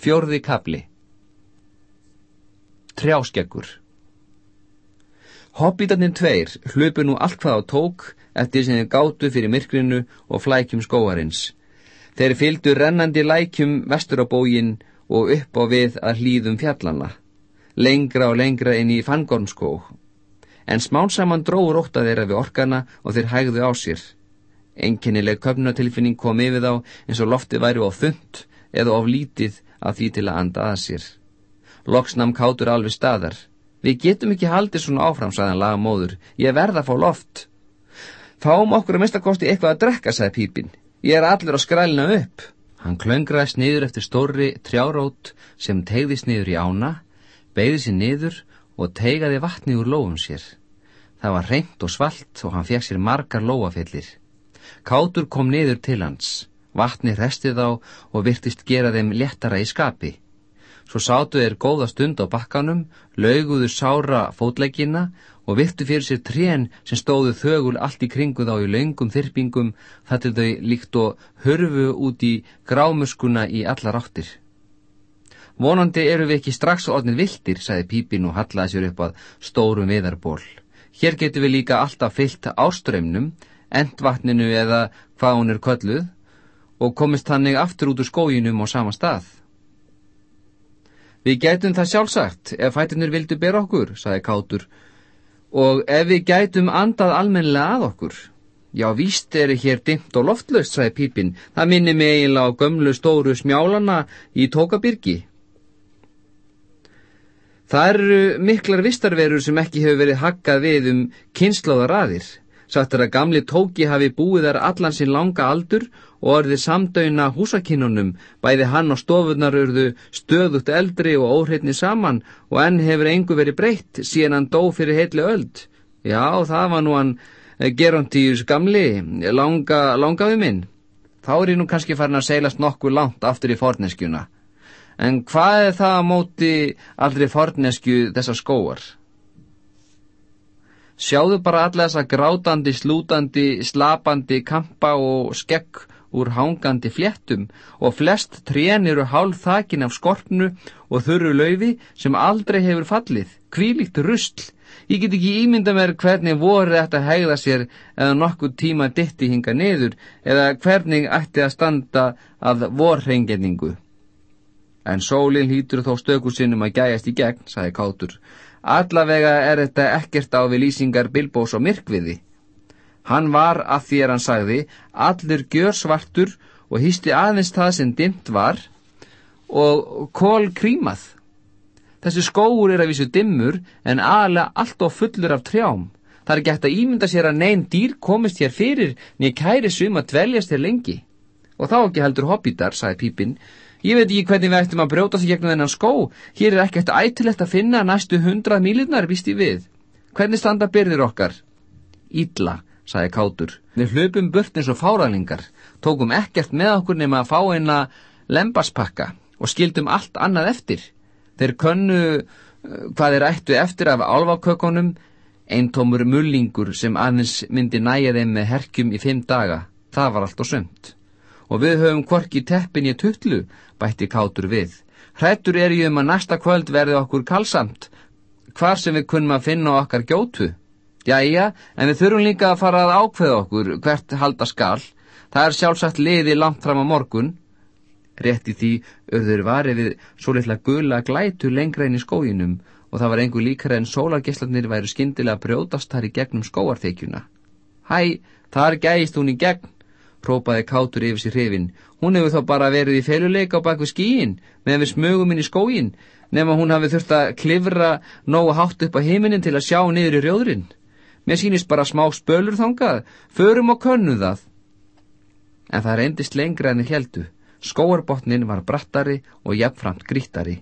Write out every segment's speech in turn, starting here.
Fjórði kapli Trjáskeggur Hobbitarnir tveir hlupu nú allt hvað á tók eftir sem þeir gátu fyrir myrkrinu og flækjum skóarins. Þeir fylgdu rennandi lækjum vestur á bógin og upp á við að hlýðum fjallanna, lengra og lengra inn í fangormskó. En smán saman dróður ótt að þeirra við orkana og þeir hægðu á sér. Enkennileg köpnatilfinning kom yfir þá eins og loftið væri á þund eða of lítið að því til að anda að sér. Loksnam kátur alveg staðar. Við getum ekki haldið svona áfram, sagðan lagamóður. Ég verða að fá loft. Fáum okkur að minnstakosti eitthvað að drekka, sagði pípin. Ég er allur að skrælna upp. Hann klöngraðist niður eftir stórri trjárót sem tegðist niður í ána, beigði sér niður og tegaði vatni úr lófum sér. Það var reynt og svalt og hann fekk sér margar lóafillir. Kátur kom niður til hans. Vatni restið á og virtist gera þeim léttara í skapi. Svo sátu þeir góða stund á bakkanum, lauguðu sára fótleggina og virtu fyrir sér trén sem stóðu þögul allt í kringu þá í laungum þyrpingum þar til þau líkt og hörfu út í grámuskuna í allar áttir. Vonandi eru við ekki strax orðin viltir, sagði Pípin og hallaði sér upp að stórum viðarból. Hér getur við líka alltaf fyllt áströymnum, endvatninu eða hvað hún er kölluð, og komist þannig aftur út úr skóginum á sama stað. Við gætum það sjálfsagt ef fætinur vildu bera okkur, saði Kátur, og ef við gætum andað almennilega að okkur. Já, víst er hér dimt og loftlaust, saði Pípin, það minni mig eiginlega á gömlu stóru smjálana í tókabyrgi. Það eru miklar vistarverur sem ekki hefur verið haggað við um kynnslóðar aðir. Sagt er að gamli tóki hafi búið þar allan sinn langa aldur og orðið samdöina húsakinnunum, bæði hann og stofunar urðu stöðugt eldri og óhreitni saman og enn hefur engu verið breytt síðan hann dó fyrir heitli öld. Já, það var nú hann eh, Gerontíus gamli, langa, langaði minn. Þá er ég nú kannski farin að seilast nokkuð langt aftur í forneskjuna. En hvað er það á móti aldrei fornesku þessa skóar? Sjáðu bara alla þessa grátandi, slútandi, slapandi kampa og skekk úr hangandi fléttum og flest trén eru hálf þakin af skorpnu og þurru laufi sem aldrei hefur fallið, kvílíkt rusl. Ég get ekki ímynda mér hvernig voru þetta hegða sér eða nokkuð tíma ditti hinga niður eða hvernig ætti að standa að vorreingetningu. En sólinn hýtur þó stökusinnum að gæjast í gegn, sagði Kátur. Allavega er þetta ekkert á við lýsingar Bilbós og Myrkviði. Hann var, að því er hann sagði, allur gjör svartur og hýsti aðeins það sem dimt var og kól krímað. Þessi skóur er að vísu dimmur en aðalega allt og fullur af trjám. Það er gætt að ímynda sér að neyn dýr komist hér fyrir nýja kæri sum að dveljast hér lengi. Og þá ekki heldur hobbitar, sagði Pípinn, Ég veit ekki hvernig við ættum að brjóta sig gegnum þennan skó. Hér er ekkert ætilegt að finna næstu hundrað mílunar, víst í við. Hvernig standa byrðir okkar? Ítla, sagði Kátur. Við hlupum burt eins og fáralingar. Tókum ekkert með okkur nema að fá eina lembaspakka og skildum allt annað eftir. Þeir könnu uh, hvað þeir ættu eftir af álfakökunum, eintómur mullingur sem aðeins myndi næja þeim með herkjum í fimm daga. Það var allt og sömt og við höfum kvorki teppin í tuttlu, bætti kátur við. Hrættur er ég um að næsta kvöld verði okkur kalsamt, hvar sem við kunnum að finna okkar gjótu. Jæja, en við þurfum líka að fara að ákveða okkur hvert halda skal. Það er sjálfsagt liði langt fram á morgun. Rétti því auður varið við svo litla gula glætu lengra inn í skóginum og það var einhver líkara en sólargeslarnir væri skindilega brjótast þar í gegnum skóarþekjuna. Hæ, þar gæist hún í gegn, própaði kátur yfir sér hrifin. Hún hefur þá bara verið í feluleika á baku skíin, meðan við smögum inn í skógin, nema hún hafi þurft að klifra nógu hátt upp á heiminin til að sjá niður í rjóðurinn. Mér sínist bara smá spölur þangað, förum og könnu það. En það reyndist lengra enni heldu. Skóarbotnin var brattari og jafnframt grítari.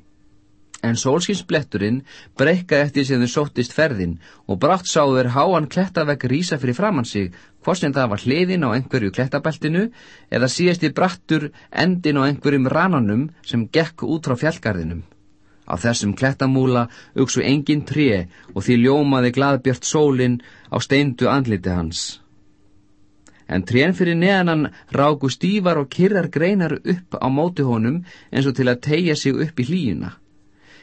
En sólskinsbletturinn breykaði eftir sem þau sóttist ferðin og brátt sáður háan klettavegg rýsa fyrir framann sig, hvort sem það var hliðin á einhverju klettabeltinu eða síðasti brattur endin á einhverjum rananum sem gekk út frá fjallgarðinum. Á þessum klettamúla auksu engin tré og því ljómaði gladbjört sólinn á steindu andliti hans. en trén fyrir neðanan ráku stífar og kyrrar greinar upp á móti honum eins og til að tegja sig upp í hlýjuna.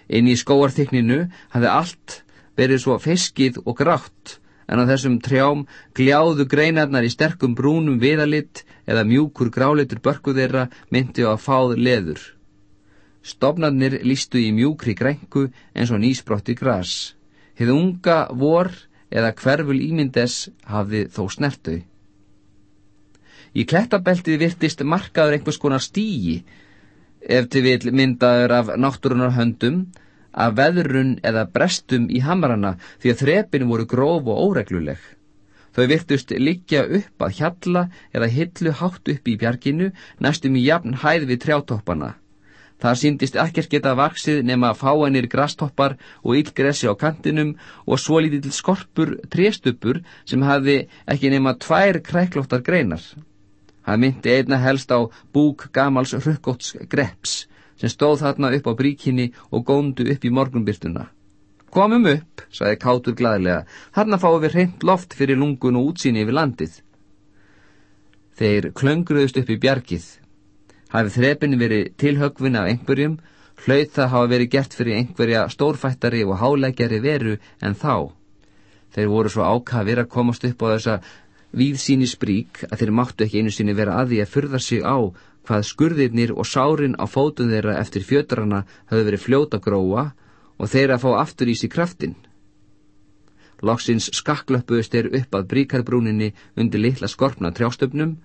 Inn í skóarþykninu hafði allt verið svo feskið og grátt, en á þessum trjám gljáðu greinarnar í sterkum brúnum viðalitt eða mjúkur gráleitur börku þeirra myndi á að fáð leður. Stofnarnir lístu í mjúkri grænku eins og nýsbrotti gras. Hið unga vor eða hverful ímyndes hafði þó snertu. Í klettabeltið virtist markaður einhvers konar stígi, ef til vil myndaður af náttúrunar höndum, af veðrun eða brestum í hamarana því að þrepin voru gróf og óregluleg. Þau virtust liggja upp að hjalla eða hillu hátt upp í bjarginu næstum í jafn hæð við trjátoppana. Það síndist ekkert geta vaksið nema fáanir grastoppar og yllgressi á kantinum og svo lítill skorpur tréstöpur sem hafi ekki nema tvær kræklóttar greinar. Hann myndi einna helst á búk gamals rukkóts greps sem stóð þarna upp á bríkinni og góndu upp í morgunbyrtuna. Komum upp, sagði Kátur glæðilega, þarna fáum við hreint loft fyrir lungun og útsýni yfir landið. Þeir klöngruðust upp í bjargið. Hafið þrepin verið tilhögvin af einhverjum, hlaut það hafa verið gert fyrir einhverja stórfættari og hálækjari veru en þá. Þeir voru svo ákafir að komast upp á þessa við síni sprík að þeir máttu ekki einu sinni vera að því að fyrða sig á hvað skurðirnir og sárin á fótun þeirra eftir fjötrana höfðu verið fljóta gróa og þeirra fá aftur í sig kraftin. Loksins skakklöpuðust þeir upp að bríkarbrúninni undir litla skorpna trjástöfnum,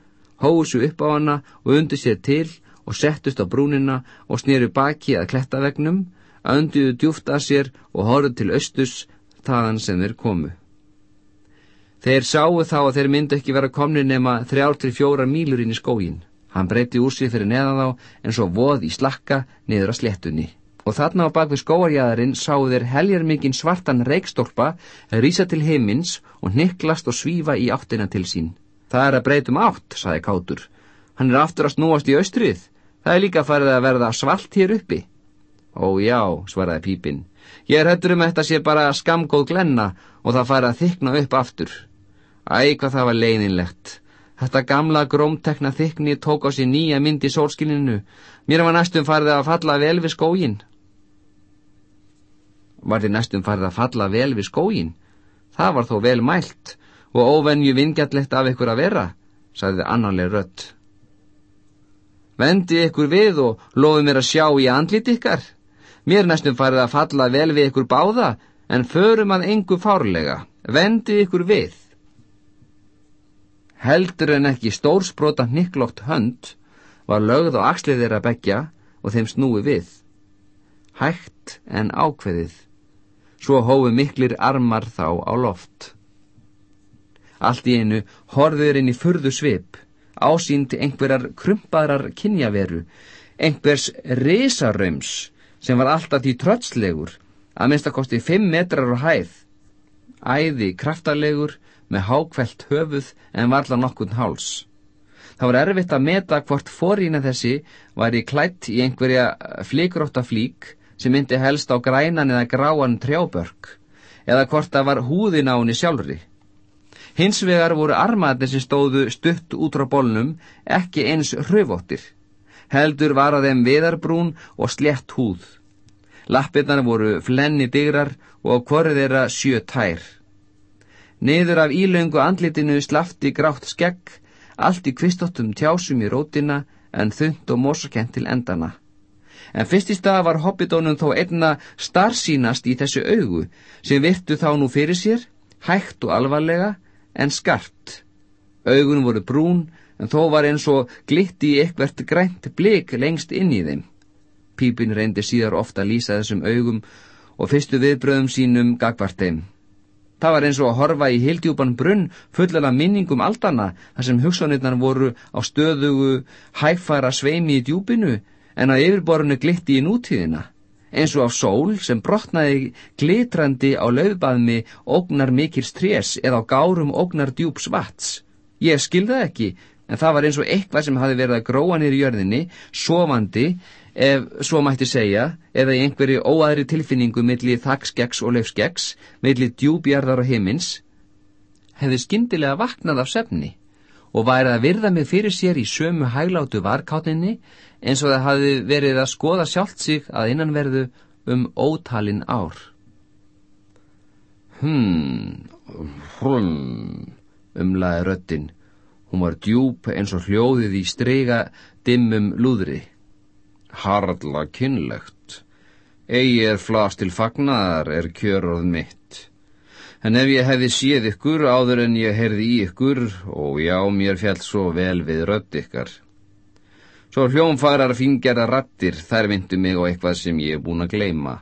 hóusu upp á hana og undir sér til og settust á brúnina og snýru baki að klettavegnum, önduðu djúft að sér og horfðu til austus þaðan sem þeir komu. Þeir sáu þá að þeir myndu ekki vera komni nema þrjár til fjóra mílur inn í skógin. Hann breyti úr sig fyrir neðan þá en svo voð í slakka niður að slettunni. Og þarna á bakvið skóarjæðarinn sáu þeir heljar mikinn svartan reikstólpa rýsa til heimins og niklast og svífa í áttina til sín. Það er að breytum átt, saði Kátur. Hann er aftur að snúast í austrið. Það er líka farið að verða svalt hér uppi. Ó já, svaraði Pípinn. Ég er hættur um þetta sé bara skamgóð glenna og það farið að þykna upp aftur. Æ, hvað það var leiðinlegt. Þetta gamla grómtekna þykni tók á sér nýja mynd í sólskilinu. Mér var næstum farið að falla vel við skógin. Var þið næstum farið að falla vel við skógin? Það var þó vel mælt og óvenju vingjallegt af ykkur að vera, sagði annarlega rött. Vendi ykkur við og lofi mér að sjá í andlit ykkar. Mér næstum farið að falla vel við ykkur báða, en förum að engu fárlega. Vendi ykkur við heldur en ekki stórsbrota hnikklótt hönd var lögð á axlið þeirra begja og þeim snúi við. Hægt en ákveðið, svo hófu miklir armar þá á loft. Allt í einu horður inn í furðu svip, ásýnd einhverjar krumpaðrar kynjaveru, einhvers risaröms sem var alltaf því trötslegur, að minnstakosti fimm metrar á hæð, æði kraftarlegur, með hákvælt höfuð en varla nokkund háls. Það var erfitt að meta hvort forína þessi var í klætt í einhverja flíkrótta flík sem myndi helst á grænan eða gráan trjábörk eða hvort það var húðin á henni sjálfri. Hins vegar voru armaðir sem stóðu stutt út frá bólnum ekki eins hröfóttir. Heldur var að þeim viðarbrún og slett húð. Lappirnar voru flenni digrar og á korið þeirra sjö tær. Niður af ílöngu andlitinu slafti grátt skegg, allt í kvistóttum tjásum í rótina en þund og mórsakent til endana. En fyrst í stað var hobbidónum þó einna starfsínast í þessu augu sem virtu þá nú fyrir sér, hægt og alvarlega en skart. Augun voru brún en þó var eins og glitti í eitthvert grænt blik lengst inn í þeim. Pípin reyndi síðar ofta að lýsa þessum augum og fyrstu viðbröðum sínum gagvart þeim. Það var eins og að horfa í hildjúpan brunn fullela minningum aldana þar sem hugsanirnar voru á stöðugu hægfara sveimi í djúpinu en að yfirborinu glitti í nútíðina. Eins og á sól sem brotnaði glitrandi á löfbaðmi ógnar mikil strés eða á gárum ógnar djúps vats. Ég skilði ekki en það var eins og eitthvað sem hafi verið að gróa nýri jörðinni, sofandi ef svo mætti segja, eða í einhverju óaðri tilfinningu millir þakkskeggs og löfskeggs, millir djúbjarðar og himins, hefði skindilega vaknað af sefni og værið að virða mig fyrir sér í sömu hægláttu varkátninni eins og það hafi verið að skoða sjálft sig að innanverðu um ótalin ár. Hmm, hrum, umlaði röttin. Hún var djúb eins og hljóðið í strega dimmum lúðri. Harla kynlegt. Egi er flas til fagnar er kjörorð mitt. En ef ég hefði séð ykkur áður en ég heyrði í ykkur og já, mér fjall svo vel við rödd ykkar. Svo hljónfarar fingjara rattir, þær myndu mig á eitthvað sem ég er búin að gleima.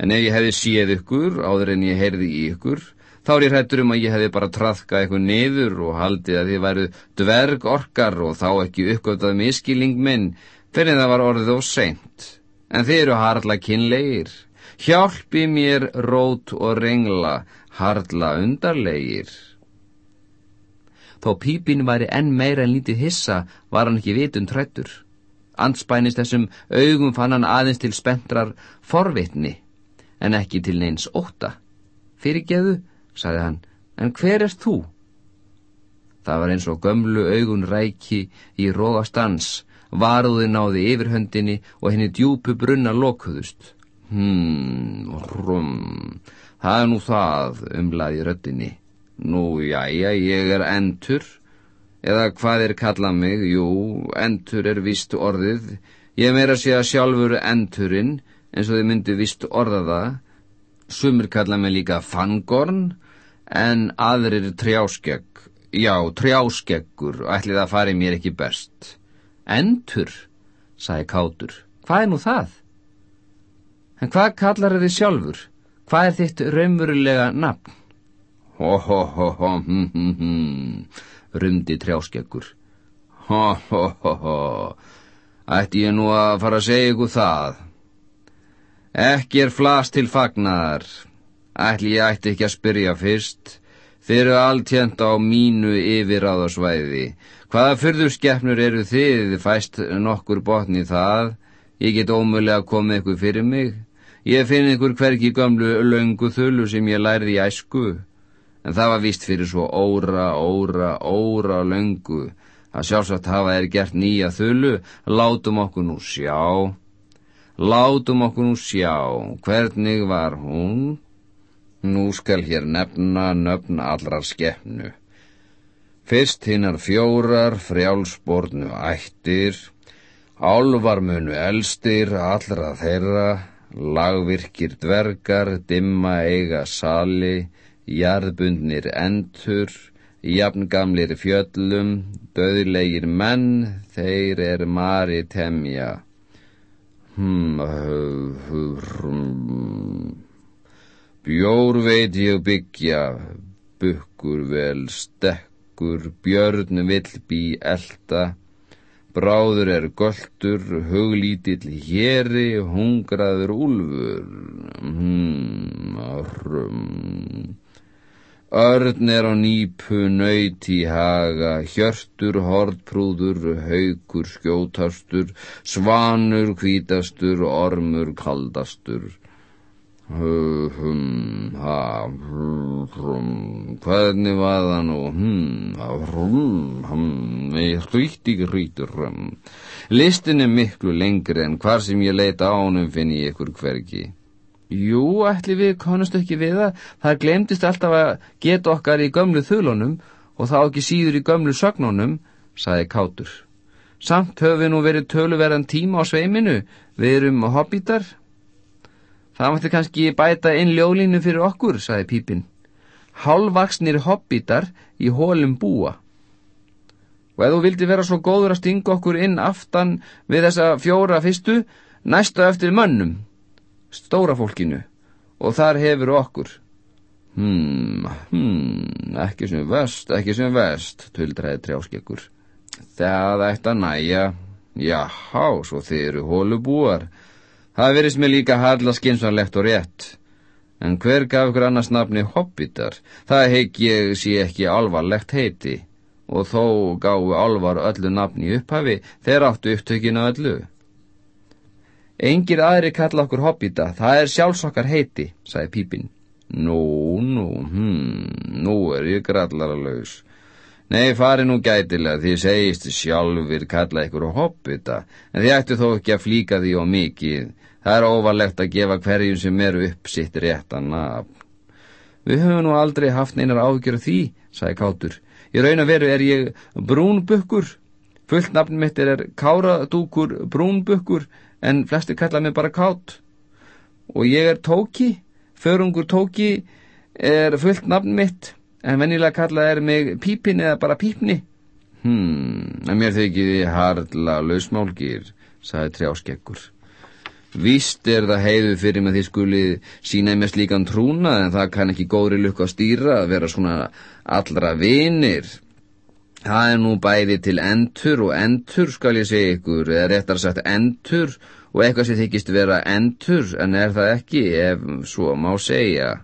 En ef ég hefði séð ykkur áður en ég heyrði í ykkur, þá er ég hættur um að ég hefði bara trafkað eitthvað niður og haldið að þið væru dverg orkar og þá ekki uppgötað miskilling minn, fyrir það var orðið og seint. En þið eru harla kynleir. Hjálpi mér rót og rengla, harla undarlegir. Þó pípin væri enn meira en lítið hissa var hann ekki vitund trættur. Anspænist þessum augum fann hann aðeins til spentrar forvitni, en ekki til neins óta. Fyrirgeðu, sagði hann, en hver er þú? Það var eins og gömlu augun ræki í rógastans, varuði náði yfirhöndinni og henni djúpu brunna lokuðust. Hmm, rum, það er nú það, umlaði röttinni. Nú, jæja, ég er entur, eða hvað er kallað mig? Jú, entur er vist orðið. Ég meira sé að sjálfur enturinn, eins og þið myndu vist orða það. Sumir kalla mig líka fangorn, en aðrir trjáskegg. Já, trjáskeggur, ætlið að fari mér ekki best. Entur, sagði Kátur. Hvað er nú það? En hvað kallar þið sjálfur? Hvað er þitt raunverulega nafn? Hó, hó, hó, hó, hm, hm, hm, rumdi trjáskeggur. Hó, hó, hó, hó, ætti ég nú að fara að segja ykkur það. Ekki er flas til fagnar. Ætli ég ætti ekki að spyrja fyrst. Þeir eru alltjönd á mínu yfiráðasvæði. Hvaða fyrðurskeppnur eru þið? Fæst nokkur botni það? Ég get ómögulega komið ykkur fyrir mig. Ég finn einhver hverki gömlu löngu þullu sem ég lærði í æsku, en það var vist fyrir svo óra, óra, óra löngu. Að sjálfsagt hafa er gert nýja þullu, látum okkur nú sjá. Látum okkur nú sjá, hvernig var hún? Nú skal hér nefna nöfna allrar skeppnu. Fyrst hinnar fjórar frjálsbornu ættir, álvarmunu elstir allra þeirra, lagvirkir dvergar, dimma eiga sali, jarðbundnir entur, jafngamlir fjöllum, döðlegir menn, þeir er mari temja. Hmm, hm, bjór veit ég byggja, bukkur vel stekkur, björn vill bí elda, Bráður er göldur, huglítill héri, hungraður úlfur. Hmm, Örn er á nýpu, nöyt í haga, hjörtur, hortprúður, haukur, skjótastur, svanur, hvítastur, ormur, kaldastur. Hum, ha, hrum, hvernig var það nú? Hm, hrum, hum, hrýtti, hrýtur, hrum. Listin er miklu lengri en hvar sem ég leita ánum finn ég ykkur hverki. Jú, ætli við konust ekki við það. Það glemtist alltaf að geta okkar í gömlu þulunum og þá ekki síður í gömlu sögnunum, saði Kátur. Samt höfum við nú verið töluverðan tíma á sveiminu, við erum hobbitar. Það mætti kannski bæta inn ljóðlínu fyrir okkur, saði Pípin. Hálvaksnir hobbitar í hólum búa. Og ef þú vildi vera svo góður að stinga okkur inn aftan við þessa fjóra fyrstu, næsta eftir mönnum, stóra fólkinu, og þar hefur okkur. Hmm, hmm, ekki sem vest, ekki sem vest, tuldræði trjáskekkur. Það ætti að næja, jáhá, svo þið eru hólubúar, Það verist mér líka harla skinsanlegt og rétt. En hver gaf ykkur annars nafni hobbitar? Það heik ég sé ekki alvarlegt heiti. Og þó gáðu alvar öllu nafni upphafi þegar áttu upptökina öllu. Engir aðri kalla okkur hobbita, það er sjálfsokkar heiti, sagði Pípin. Nú, nú, hm, nú er ég grallaralaus. Nei, fari nú gætilega, því segist sjálfur kalla ykkur og hoppita, en þið ættu þó ekki að flíka því og mikið. Það er óvalegt að gefa hverjum sem eru upp sitt réttan nafn. Við höfum nú aldrei haft neinar ágjörð því, sagði Kátur. Í raun og veru er ég brúnbukkur. Fullt nafn mitt er Káradúkur brúnbukkur, en flesti kalla mig bara Kát. Og ég er Tóki, förungur Tóki er fullt nafn mitt en vennilega kallað er mig pípin eða bara pípni. Hmm, en mér þykir hardla lausmálgir, sagði trjáskekkur. Vist er það heiðu fyrir með því skulið sína með slíkan trúna en það kann ekki góðri lukka að stýra að vera svona allra vinir. Það er nú bæði til entur og entur skal ég segja ykkur, eða réttar sagt entur og eitthvað sem þykist vera entur en er það ekki ef svo má segja.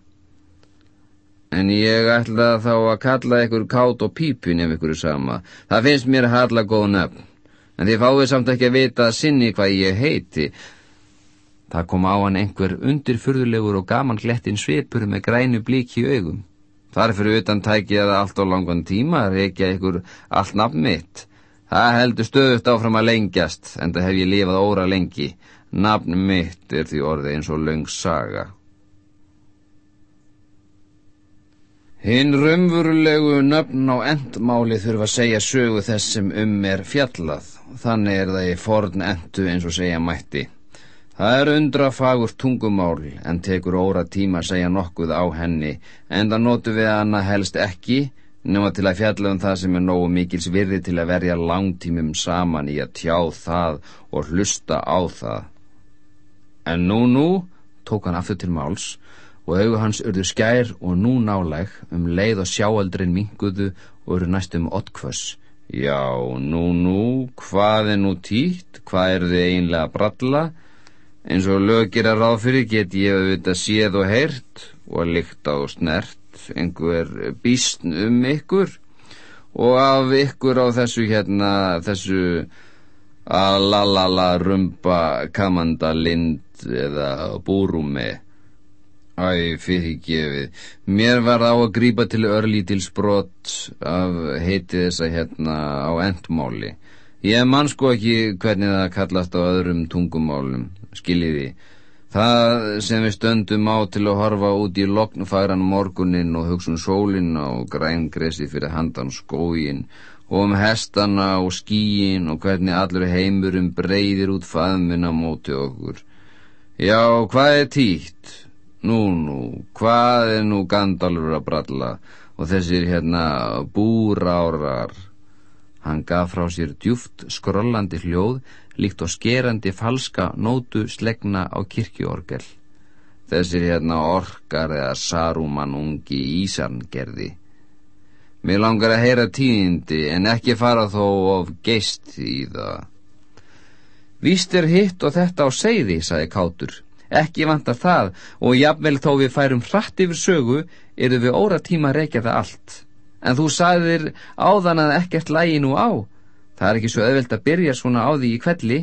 En ég ætla þá að kalla ykkur kátt og pípun ef ykkur er sama. Það finnst mér harla góð nöfn. En þið fáið samt ekki að vita sinni hvað ég heiti. Það kom á hann einhver undirfurðulegur og gaman glettin svipur með grænu blík í augum. Þar fyrir utan tækja það allt á langan tíma að reykja ykkur allt nafn mitt. Það heldur stöðut áfram að lengjast, en það hef ég lifað óra lengi. Nafn mitt er því orðið eins og löng saga. Hinn raunvurulegu nöfn á endmáli þurfa að segja sögu þess sem um er fjallað. Þannig er það í forn endu eins og segja mætti. Það er undra fagur tungumál en tekur óra tíma að segja nokkuð á henni en það notu við hana helst ekki nema til að fjalla um það sem er nógu mikils virði til að verja langtímum saman í að tjá það og hlusta á það. En nú nú tók hann aftur til máls og auðu hans urðu skær og nú nálæg. Um leið og sjáaldrin minguðu og eru næstum ottkvöss. Já, nú, nú, hvað er nú týtt, hvað er þið einlega að bralla? Eins og lögir að ráð fyrir get ég auðvitað séð og heyrt og líkt á snert. Einhver bísn um ykkur? Og af ykkur á þessu hérna, þessu að lalala rumba kamanda lind eða búrúmi Æ, fyrir gefið. Mér var á að grípa til örlítil sprott af heiti þessa hérna á endmáli. Ég mann sko ekki hvernig það kallast á öðrum tungumálum, skiljiði. Það sem við stöndum á til að horfa út í loknfæran morgunin og hugsun um sólin á grængresi fyrir handan skógin og um hestana og skíin og hvernig allur heimurum breyðir út faðmina móti okkur. Já, hvað er títt? Nú, nú, hvað er nú Gandalfur að bralla og þessir hérna búrárar? Hann gaf frá sér djúft skrollandi hljóð líkt og skerandi falska nótu slegna á kirkjuorgel. Þessir hérna orkar eða saruman ungi ísarn gerði. Mér langar að heyra tíðindi en ekki fara þó of geist í það. Víst er hitt og þetta á segði, sagði Kátur. Ekki vantar það og jafnvel þó við færum hratt yfir sögu eru við óra tíma að reykja það allt. En þú sagðir áðan að ekkert lægi nú á. Það er ekki svo öðvelt að byrja svona á því í kvelli.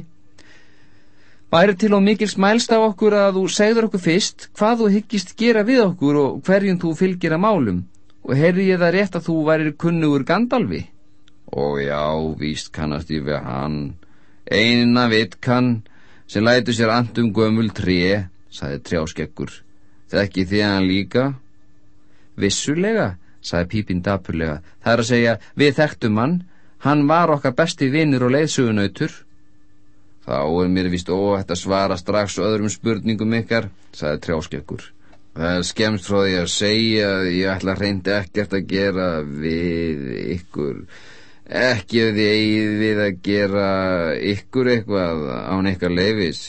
Væri til og mikil smælst á okkur að þú segður okkur fyrst hvað þú hyggist gera við okkur og hverjum þú fylgir að málum og heyrði ég það rétt að þú værir kunnugur Gandalfi. Ó já, víst kannast ég við hann. Eina vitt kann sem lætu sér andum gömul tré, saði trjáskekkur. Þekki þið hann líka? Vissulega, saði pípinn dapurlega. Það er að segja, við þekktum hann, hann var okkar besti vinnur og leiðsugunautur. Þá er mér vist óhætt að svara strax öðrum spurningum ykkar, saði trjáskekkur. Það er skemmt frá því að segja að ég ætla reyndi ekkert að gera við ykkur ekki ef þið eigið við að gera ykkur eitthvað án eitthvað leifis.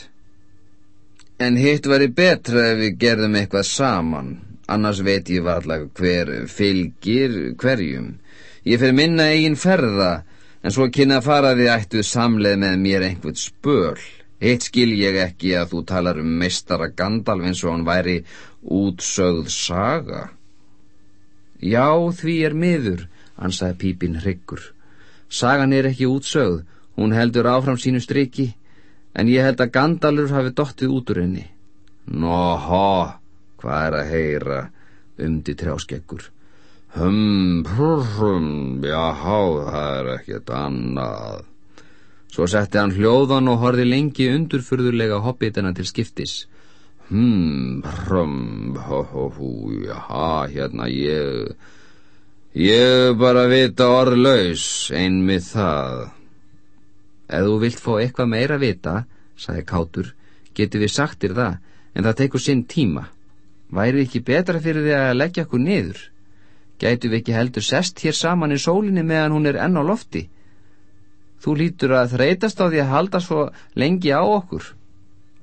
En hitt væri betra ef við gerðum eitthvað saman, annars veit ég varlega hver fylgir hverjum. Ég fyrir minna eigin ferða, en svo kynna fara við ættuð samleið með mér einhvern spöl. Hitt skil ég ekki að þú talar um meistara Gandalf eins og hann væri útsögð saga. Já, því er miður, ansaði pípin hryggur. Sagan er ekki útsögð, hún heldur áfram sínu striki, en ég held að Gandalfur hafi dottið út úr henni. Nóhá, hvað er að heyra, umdi trjáskekkur. Hum, hum, jáhá, það er ekkert annað. Svo setti hann hljóðan og horfi lengi undurfurðulega hobbitina til skiptis. Hmm, hrum, hó, hó, hú, jáhá, hérna ég... Ég bara vita orðlaus, einmið það. Ef þú vilt fá eitthvað meira vita, sagði Kátur, getur við sagtir það, en það tekur sinn tíma. Væri ekki betra fyrir því að leggja okkur niður? Gætu við ekki heldur sest hér saman í sólinni meðan hún er enn á lofti? Þú lítur að þreytast á því að halda svo lengi á okkur.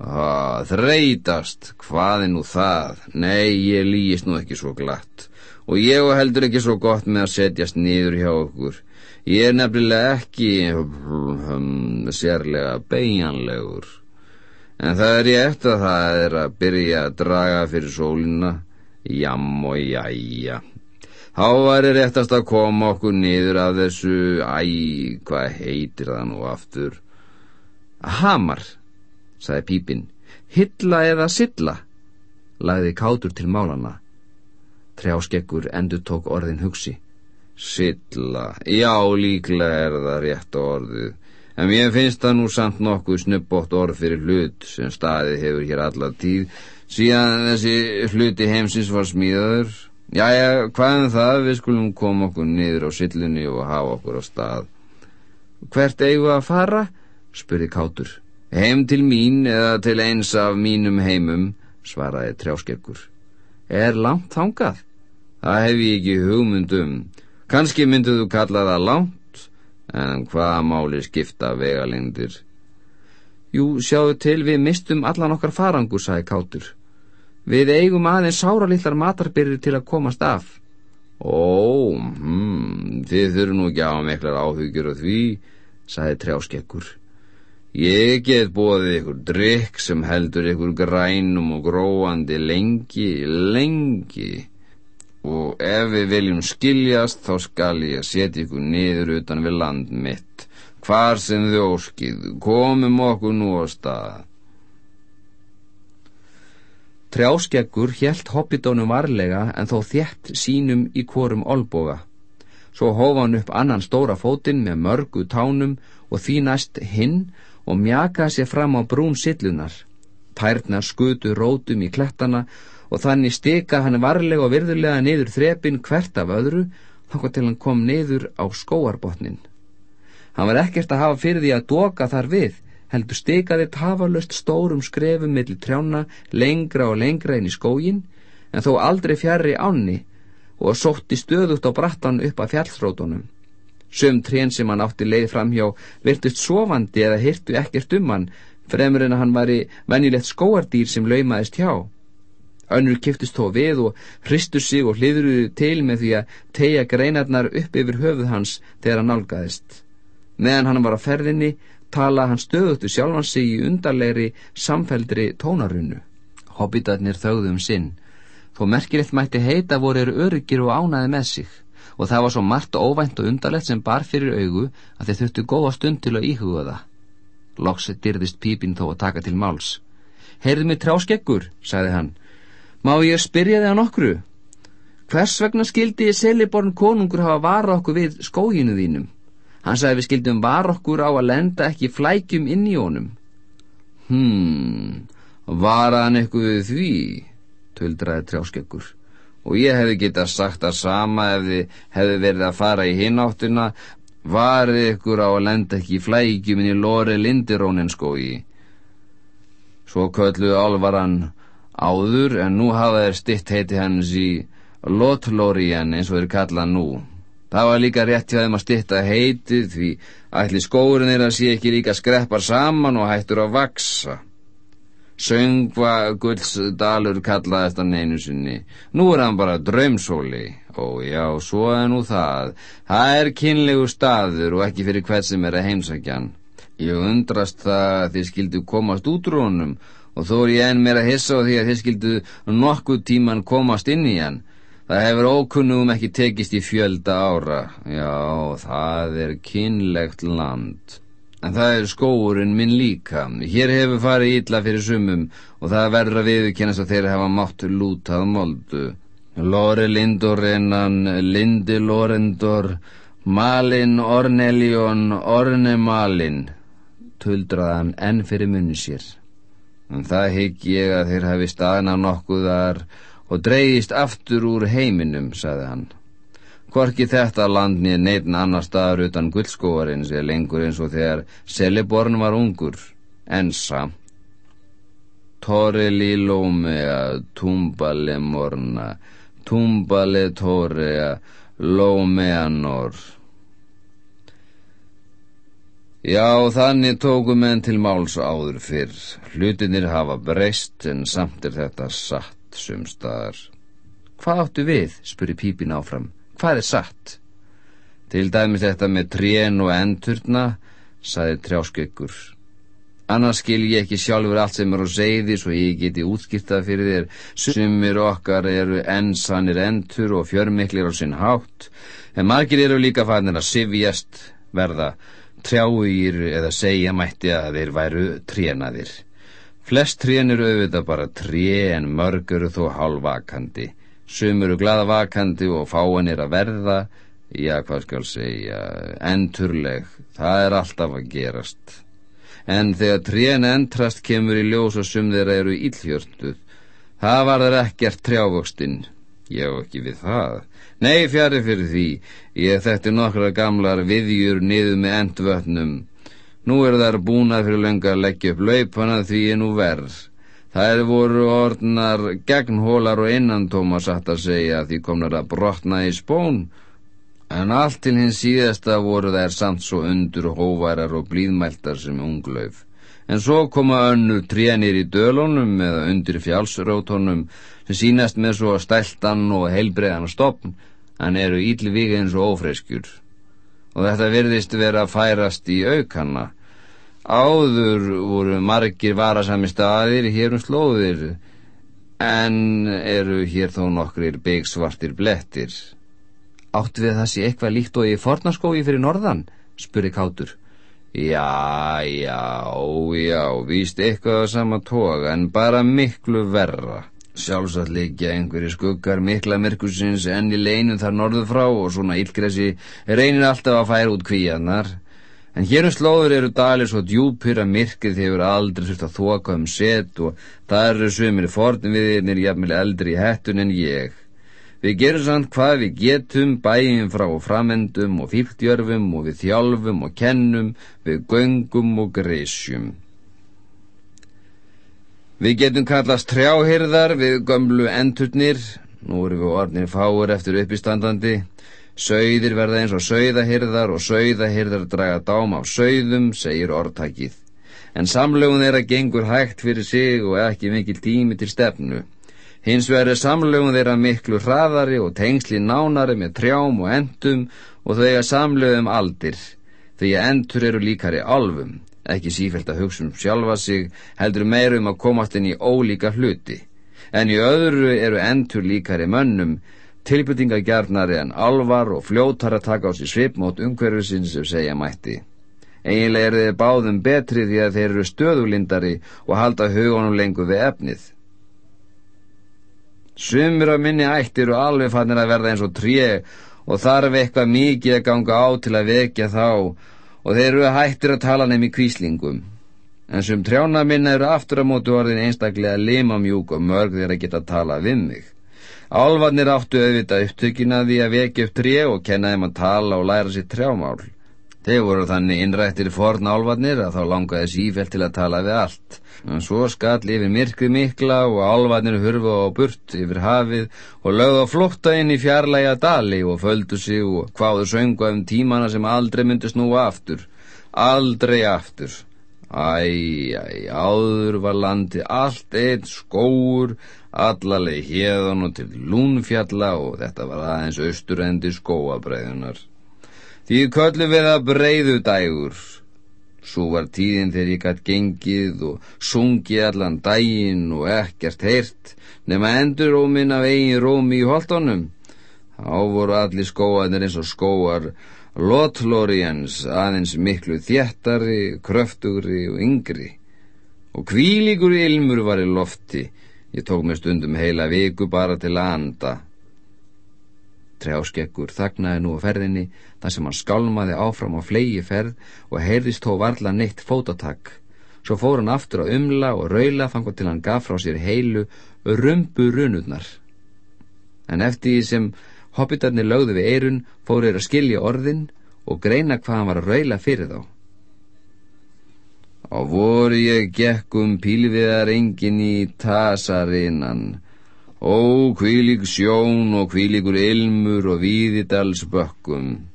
Ah, þreytast, hvað er nú það? Nei, ég líist nú ekki svo glatt. Og ég heldur ekki svo gott með að setjast niður hjá okkur. Ég er nefnilega ekki um, sérlega beigjanlegur. En það er ég eftir að það er að byrja að draga fyrir sólina. Jam og jæja. Þá var ég réttast að koma okkur niður af þessu, æ, hvað heitir það nú aftur? Hamar, sagði Pípinn, hilla eða silla, lagði kátur til málana. Trjáskekkur endur tók orðin hugsi. Silla, já líklega er það rétt orðið, en mér finnst það nú samt nokkuð snubbótt orð fyrir hlut sem staðið hefur hér alla tíð, síðan þessi hluti heimsins var smíðaður. Jæja, hvað en um það, við skulum koma okkur niður á sillunni og hafa okkur á stað. Hvert eigu að fara? spurði Kátur. Heim til mín eða til eins af mínum heimum, svaraði trjáskekkur. Er langt þangað? Það hef ég ekki hugmyndum. Kanski mynduð þú kalla það langt, en hvaða máli skipta vegalengdir? Jú, sjáu til við mistum allan okkar farangur, sagði Kátur. Við eigum aðeins sáralitlar matarbyrðir til að komast af. Ó, hmm, þið þurfu nú ekki á miklar áhugjur og því, sagði trjáskekkur. Ég get bóðið ykkur drikk sem heldur ykkur grænum og gróandi lengi, lengi. Og ef við viljum skiljast þá skal ég setja ykkur niður utan við land mitt. Hvar sem þið óskið, komum okkur nú á stað. Trjáskeggur helt hobbidónum varlega en þó þjætt sínum í korum olboga. Svo hófa hann upp annan stóra fótinn með mörgu tánum og því næst hinn og mjakaði sér fram á brún sillunar. Tærnar skutu rótum í klettana og þannig stika hann varlega og virðulega niður þrepin hvert af öðru þangað til hann kom niður á skóarbotnin. Hann var ekkert að hafa fyrir því að doka þar við heldur stikaði tafalöst stórum skrefum millir trjána lengra og lengra inn í skógin en þó aldrei fjari ánni og sótti stöðugt á brattan upp að fjallsrótunum. Söm trén sem hann átti leið framhjá virtust sofandi eða hirtu ekkert um hann fremur en að hann væri venjulegt skóardýr sem laumaðist hjá. Önnur kiftist þó við og hristu sig og hliðruðu til með því að tegja greinarnar upp yfir höfuð hans þegar hann nálgæðist. Meðan hann var á ferðinni tala hann stöðutu sjálfan sig í undarlegri samfældri tónarunnu. Hobbitarnir þögðum um sinn. Þó merkilegt mætti heita voru eru öryggir og ánaði með sig og það var svo margt óvænt og undarlegt sem bar fyrir augu að þeir þurftu góða stund til að íhuga það. Loks dyrðist pípinn þó að taka til máls. Heyrðu mig tráskeggur, sagði hann. Má ég spyrja þig á nokkru? Hvers vegna skildi Seliborn konungur hafa vara okkur við skóginu þínum? Hann sagði við skildum var okkur á að lenda ekki flækjum inn í honum. Hmm, var hann eitthvað því? Tuldraði trjáskekkur. Og ég hefði getað sagt að sama ef þið hefði verið að fara í hináttina, var ykkur á að lenda ekki flækjum inn í lori lindiróninskói. Svo kölluðu álvaran áður en nú hafa þeir stitt heiti hans í Lotlórian eins og þeir kalla nú. Það var líka rétt hjá þeim að stitta heitið því ætli skórin þeirra sé ekki líka skreppar saman og hættur að vaksa. Söngva guldsdalur kallaðist hann einu sinni. Nú er hann bara draumsóli. Ó já, svo er nú það. Það er kynlegu staður og ekki fyrir hvert sem er að heimsækjan. Ég undrast það að þið skildu komast út úr honum og þó er ég enn meira hissa á því að þið skildu nokkuð tíman komast inn í hann. Það hefur ókunnum ekki tekist í fjölda ára. Já, það er kynlegt land. En það er skóurinn minn líka. Hér hefur farið ítla fyrir sumum og það verður að viðkennast að þeir hafa mátt lútað moldu. Lore Lindorennan, Lindi Lorendor, Malin Ornelion, Orne Malin, tuldraðan enn fyrir munni sér. En það hygg ég að þeir hafi staðna nokkuðar og dreyist aftur úr heiminum, saði hann. Hvorki þetta land niður neitin annar staðar utan guldskóarins er lengur eins og þegar Seliborn var ungur, en samt. Torre lómea, tumbale morna, tumbale torrea, lómea nor. Já, þannig tókum enn til máls áður fyrr. Hlutinir hafa breyst en samt er þetta satt sumstaðar. Hvað áttu við? spuri pípin áfram. Hvað er satt? Til dæmis þetta með trén og endurna, saði trjáskyggur. Annars skil ég ekki sjálfur allt sem er á segði svo ég geti útskýrtað fyrir þér. Sumir okkar eru ensannir endur og fjörmiklir á sinn hátt, en margir eru líka fannir að sifjast verða trjáir eða segja mætti að þeir væru trénaðir. Flest trén eru auðvitað bara tré en mörg eru þó hálfvakandi. Sum eru gladavakandi og fáin er að verða, já hvað skal segja, enturleg, það er alltaf að gerast. En þegar trén endrast kemur í ljós og sum þeirra eru íllhjörtuð, það var þar ekkert trjávokstinn, ég hef ekki við það. Nei, fjari fyrir því, ég þekkti nokkra gamlar viðjur niður með endvötnum. Nú er þar búnað fyrir lönga að leggja upp laupana því er nú verð. Það voru orðnar gegnhólar og innantóma satt að segja því komnar að brotna í spón, en allt til hins síðasta voru þær samt svo undur hóvarar og blíðmæltar sem unglauf. En svo koma önnu trénir í dölunum eða undir fjálsrótonum sem sínast með svo stæltan og heilbreiðan stopn, en eru ílvig eins og ófreskjur. Og þetta virðist vera að færast í aukanna, Áður voru margir varasami staðir hér um slóðir, en eru hér þó nokkrir byggsvartir blettir. Áttu við það sé eitthvað líkt og í fornaskói fyrir norðan? spurði Kátur. Já, já, já, víst eitthvað á sama toga, en bara miklu verra. Sjálfsagt líkja einhverju skuggar mikla myrkusins enn í leinu þar norðu frá og svona ílgresi reynir alltaf að færa út kvíarnar. En hér um slóður eru dalir svo djúpir að myrkrið hefur aldrei þurft að þoka um set og það eru sumir fornum viðirnir jafnvel eldri í hettun en ég. Við gerum samt hvað við getum, bæjum frá framendum og fíftjörfum og við þjálfum og kennum, við göngum og grísjum. Við getum kallast trjáhyrðar við gömlu endurnir, nú eru við orðnir fáur eftir uppistandandi, Sauðir verða eins og sauðahyrðar og sauðahyrðar draga dám á sauðum, segir orðtækið. En samlögun þeirra gengur hægt fyrir sig og ekki mikil tími til stefnu. Hins vegar er samlögun þeirra miklu hraðari og tengsli nánari með trjám og endum og þau er samlögum aldir, því að endur eru líkari alvum, ekki sífælt að hugsa um sjálfa sig, heldur meirum að komast inn í ólíka hluti. En í öðru eru endur líkari mönnum, tilbyttingagjarnari en alvar og fljótar að taka á sér svipmót umhverfisins sem segja mætti. Eiginlega er þeir báðum betri því að þeir eru stöðulindari og halda hugunum lengur við efnið. Sumir af minni ættir eru alveg fannir að verða eins og tré og þarf eitthvað mikið að ganga á til að vekja þá og þeir eru hættir að tala nefn í kvíslingum. En sem trjána minna eru aftur á mótu orðin einstaklega limamjúk og mörg þeir að geta tala við mig. Álvarnir áttu auðvitað upptökina því að vekja upp tré og kenna þeim að tala og læra sér trjámál. Þeir voru þannig innrættir forn álvarnir að þá langaði sífælt til að tala við allt. En svo skall yfir myrkrið mikla og álvarnir hurfa á burt yfir hafið og lögðu á flotta inn í fjarlæga dali og földu sig og hvaðu söngu um tímana sem aldrei myndi snúa aftur. Aldrei aftur. Æj, æj, áður var landi allt eitt skóur, allalegi hérðan og til lúnfjalla og þetta var aðeins austurendi skóabreiðunar. Því köllu við að breiðu dægur. Svo var tíðin þegar ég gætt gengið og sungið allan dægin og ekkert heyrt, nema endur rómin af eigin rómi í holtonum. Þá voru allir skóanir eins og skóar Lotlóriens aðeins miklu þjættari, kröftugri og yngri og kvílíkur ilmur var í lofti ég tók mér stundum heila viku bara til að anda Trjáskekkur þagnaði nú á ferðinni þar sem hann skálmaði áfram á flegi ferð og heyrðist þó varla neitt fótatak. Svo fór hann aftur á umla og raula þangar til hann gaf frá sér heilu rumbu runurnar. En eftir því sem hobbitarnir lögðu við eirun fór þeir að skilja orðin og greina hvað hann var að raula fyrir þá. Á voru ég gekkum pílviðar engin í tasarinnan Ó, kvílig sjón og kvíligur ilmur og víðidals bökkum.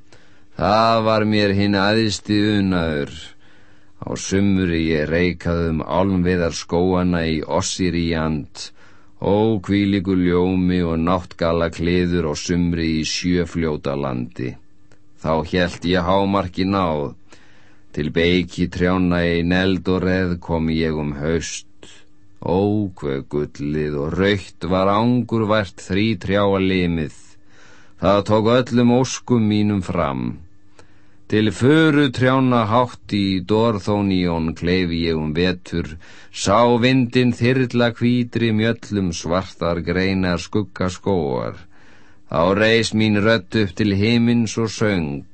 Það var mér hinn aðisti unaður. Á sumri ég reikaðum álmviðar skóana í ossir í jand. Ó, kvíligur ljómi og náttgala kliður og sumri í sjöfljóta landi. Þá helt ég hámarki náð. Til beiki trjána í neld og reð kom ég um haust. Ó, hver gullið og raukt var angurvært þrý trjáa limið. Það tók öllum óskum mínum fram. Til föru trjána hátt í dorþóníón kleifi ég um vetur, sá vindin þyrla kvítri mjöllum svartar greinar skuggaskóar. Þá reys mín rött upp til himins og söng.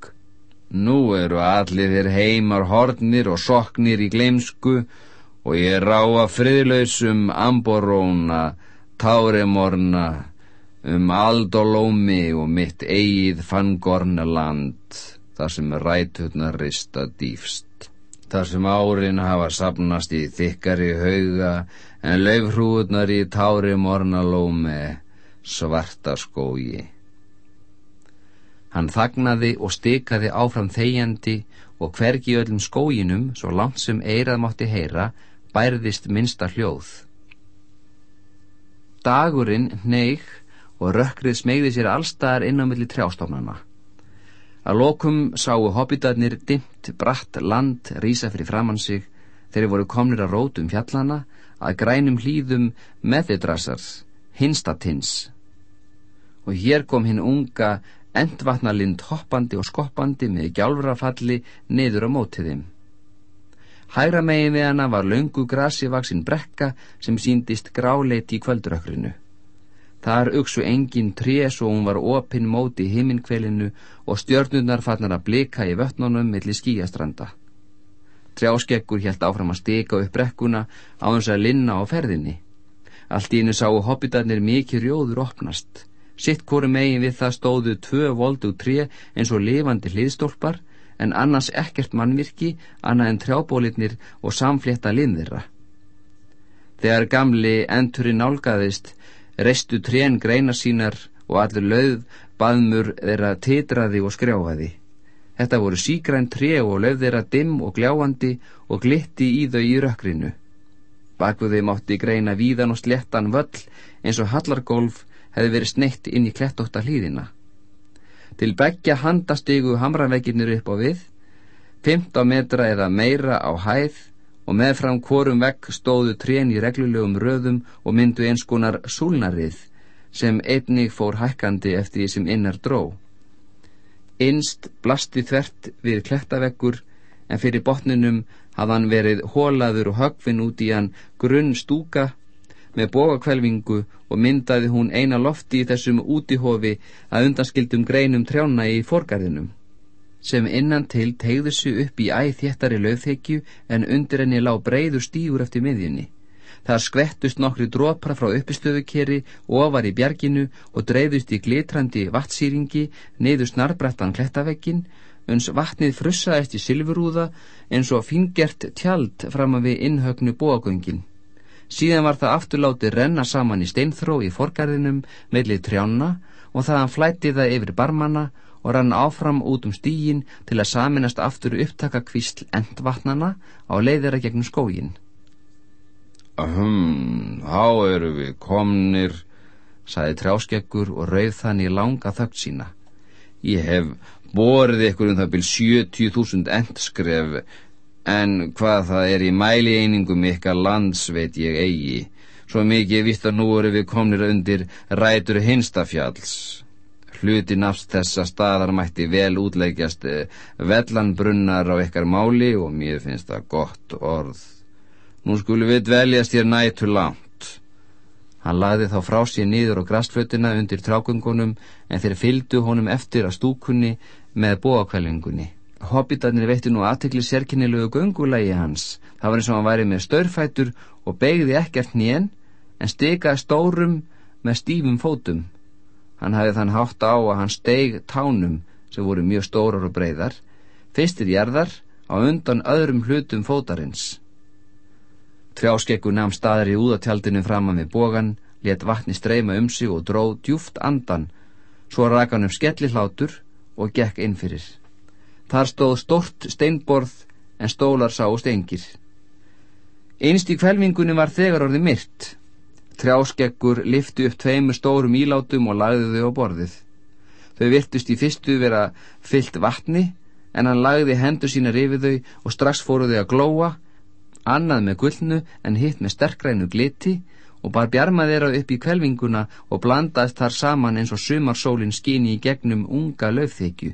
Nú eru allir þér heimar hornir og soknir í gleimsku og ég ráa friðlausum amboróna, táremorna, um aldolómi og mitt eigið fangorna land, þar sem ræturnar rista dýfst. Þar sem árin hafa sapnast í þykkari hauga, en laufhrúurnar í táremorna lómi, svarta skógi. Hann þagnaði og stikaði áfram þegjandi og hvergi öllum skóginum, svo langt sem eirað mátti heyra, bærðist minsta hljóð. Dagurinn neig og rökkrið smegði sér allstaðar inn á milli trjástofnana. Að lokum sáu hobbitarnir dimt bratt land rýsa fyrir framann sig þegar voru komnir að rótum fjallana að grænum hlýðum meðidrasars, hinstatins. Og hér kom hinn unga endvatnalind hoppandi og skoppandi með gjálfrafalli niður á mótiðim. Hægra megin við hana var laungu grasi vaksinn brekka sem síndist gráleiti í kvöldrökkrinu. Þar uksu engin trés og hún var opinn móti himinkvelinu og stjörnurnar fannar að blika í vötnunum millir skíastranda. Trjáskekkur helt áfram að steka upp brekkuna á hans að linna á ferðinni. Allt í hennu sáu hobbitarnir mikið rjóður opnast. Sitt kóru megin við það stóðu tvö voldu tré eins og lifandi hliðstólpar en annars ekkert mannvirki annað en trjábólitnir og samflétta liðnirra. Þegar gamli endurinn nálgæðist, reistu trén greina sínar og allur lauð baðmur þeirra titraði og skrjáfaði. Þetta voru sígræn tré og lauð þeirra dimm og gljáandi og glitti í þau í rökkrinu. Bakuð þeim átti greina víðan og slettan völl eins og hallargólf hefði verið sneitt inn í klettóta hlýðina. Til begja handastigu hamravegginir upp á við, 15 metra eða meira á hæð og meðfram hvorum vegg stóðu trén í reglulegum röðum og myndu eins konar súlnarið sem einnig fór hækkandi eftir því sem innar dró. Innst blasti þvert við klettaveggur en fyrir botninum hafðan verið hólaður og högfinn út í hann grunn stúka með bógakvelvingu og myndaði hún eina lofti í þessum útihofi að undanskildum greinum trjána í forgarðinum sem innan til tegðu sig upp í æð þéttari löfþekju en undir henni lág breyður stígur eftir miðjunni. Það skvettust nokkri drópra frá uppistöðukeri ofar í bjarginu og dreyðust í glitrandi vattsýringi niður snarbrettan klettavekkin uns vatnið frussaðist í silfurúða eins og fingert tjald fram að við innhögnu bóagöngin. Síðan var það afturláti renna saman í steinþró í forgarðinum meðlið trjána og þaðan flætti það yfir barmana og rann áfram út um stígin til að saminast aftur upptaka kvísl endvatnana á leiðira gegnum skógin. Ahum, þá eru við komnir, saði trjáskeggur og rauð þannig langa þögt sína. Ég hef borðið ykkur um það byrj 70.000 endskref en hvað það er í mæli einingum ykkar lands veit ég eigi svo mikið vitt að nú eru við komnir undir rætur hinstafjalls hluti nafst þessa staðar mætti vel útleikjast eh, vellanbrunnar á ykkar máli og mér finnst það gott orð nú skulum við dveljast hér nættu langt Hann lagði þá frá sér niður á grastflötuna undir trákungunum en þeir fylgdu honum eftir að stúkunni með bóakvælingunni. Hobbitarnir veitti nú aðtekli sérkennilegu göngulægi hans. Það var eins og hann væri með störfætur og begði ekkert nén en stikaði stórum með stífum fótum. Hann hafði þann hátt á að hann steig tánum sem voru mjög stórar og breyðar, fyrstir jarðar á undan öðrum hlutum fótarins. Trjáskekku namn staðar í úðatjaldinu framan við bógan, let vatni streyma um sig og dróð djúft andan, svo raka hann um skelli hlátur og gekk inn fyrir. Þar stóð stort steinborð en stólar sáust engir. Einst í kvelvingunni var þegar orði myrt. Trjáskekkur lifti upp tveimur stórum ílátum og lagði þau á borðið. Þau virtust í fyrstu vera fyllt vatni en hann lagði hendur sína rifið þau og strax fóru þau að glóa annað með gullnu en hitt með sterkrænu gliti og bar bjarma þeirra upp í kvelvinguna og blandaðist þar saman eins og sumarsólinn skini í gegnum unga löfþykju.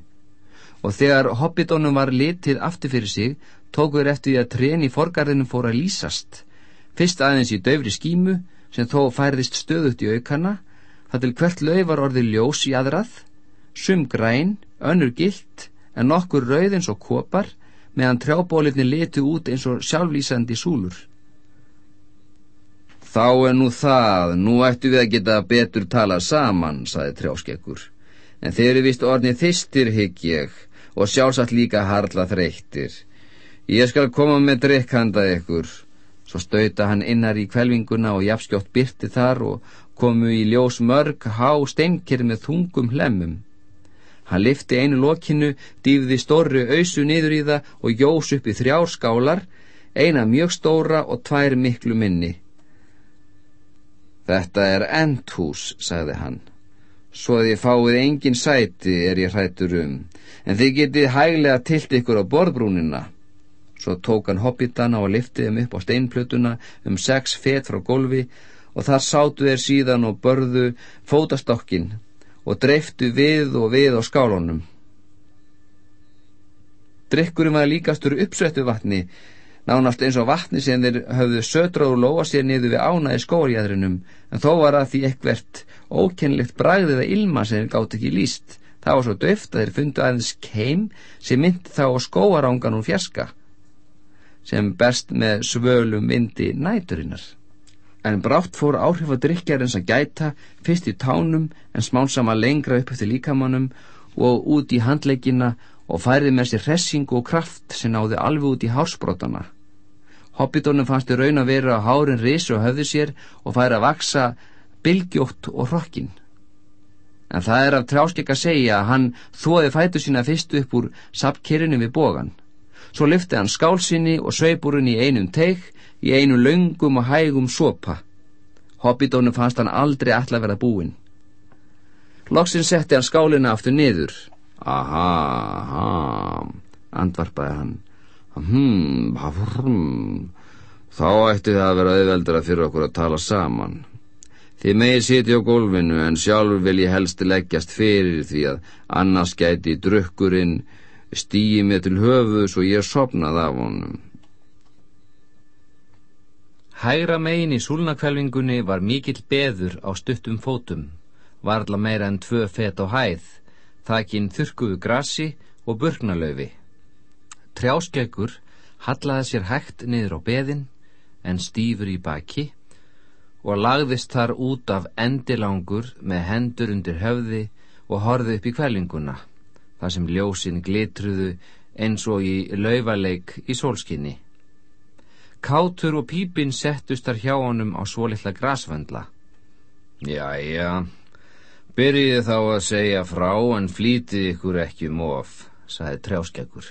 Og þegar hobbitónum var litið aftur fyrir sig, tókur eftir því að trén í forgarðinu fór að lýsast. Fyrst aðeins í döfri skímu, sem þó færðist stöðut í aukana, það til hvert lög var orðið ljós í aðrað, sum græn, önnur gilt, en nokkur rauð eins og kopar, meðan trjábólirni letu út eins og sjálflýsandi súlur. Þá er nú það, nú ættu við að geta betur tala saman, saði trjáskekkur. En þeir eru vist orðnið þistir, hygg ég, og sjálfsagt líka harla þreyttir. Ég skal koma með drikkhandað ykkur. Svo stauta hann innar í kvelvinguna og jafnskjótt byrti þar og komu í ljós mörg há steinkir með þungum hlemmum. Hann lifti einu lokinu, dýfði stórri ausu niður í það og jós upp í þrjár skálar, eina mjög stóra og tvær miklu minni. Þetta er endhús, sagði hann. Svo ég fáið engin sæti er ég hrættur um, en þið getið hæglega tilt ykkur á borðbrúnina. Svo tók hann hobbitana og liftið þeim upp á steinplötuna um sex fet frá golfi og þar sátu þeir síðan og börðu fótastokkin og dreiftu við og við á skálunum. Drykkurinn var líkastur uppsvettu vatni, nánast eins og vatni sem þeir höfðu södra og lóa sér niður við ána í skóriæðrinum, en þó var að því ekkvert ókennlegt bragðið að ilma sem þeir gátt ekki líst. Það var svo döft að þeir fundu aðeins keim sem myndi þá á skóarángan og fjerska, sem best með svölum vindi næturinnar en brátt fór áhrif að drikjarins að gæta fyrst í tánum en smánsama lengra upp eftir líkamannum og út í handleggina og færði með sér hressingu og kraft sem náði alveg út í hársbrotana. Hobbitónum fannst í raun að vera að hárin risi og höfði sér og færi að vaksa bylgjótt og hrokkin. En það er af trjáskik að segja að hann þóði fætu sína fyrst upp úr sapkirinu við bógan. Svo lyfti hann skálsinni og sveipurinn í einum teik í einu laungum og hægum sopa. Hobbidónu fannst hann aldrei alltaf vera búinn. Loksinn setti hann skálina aftur niður. Aha, aha, andvarpaði hann. Hmm, hm, þá ætti það að vera auðveldara fyrir okkur að tala saman. Þið megið sitja á gólfinu en sjálfur vil ég helst leggjast fyrir því að annars gæti drukkurinn stýi mig til höfuðs og ég sopnað af honum. Hægra megin í súlnakvelvingunni var mikill beður á stuttum fótum, varðla meira en tvö fet á hæð, þakkinn þurkuðu grassi og burknalöfi. Trjáskeggur hallaði sér hægt niður á beðin, en stýfur í baki, og lagðist þar út af endilangur með hendur undir höfði og horði upp í kvelvinguna, þar sem ljósin glitruðu eins og í laufaleik í sólskinni. Kátur og pípin settust þar hjá honum á svo litla grasvöndla. Jæja, byrjiði þá að segja frá en flítið ykkur ekki um of, saði trjáskjagur.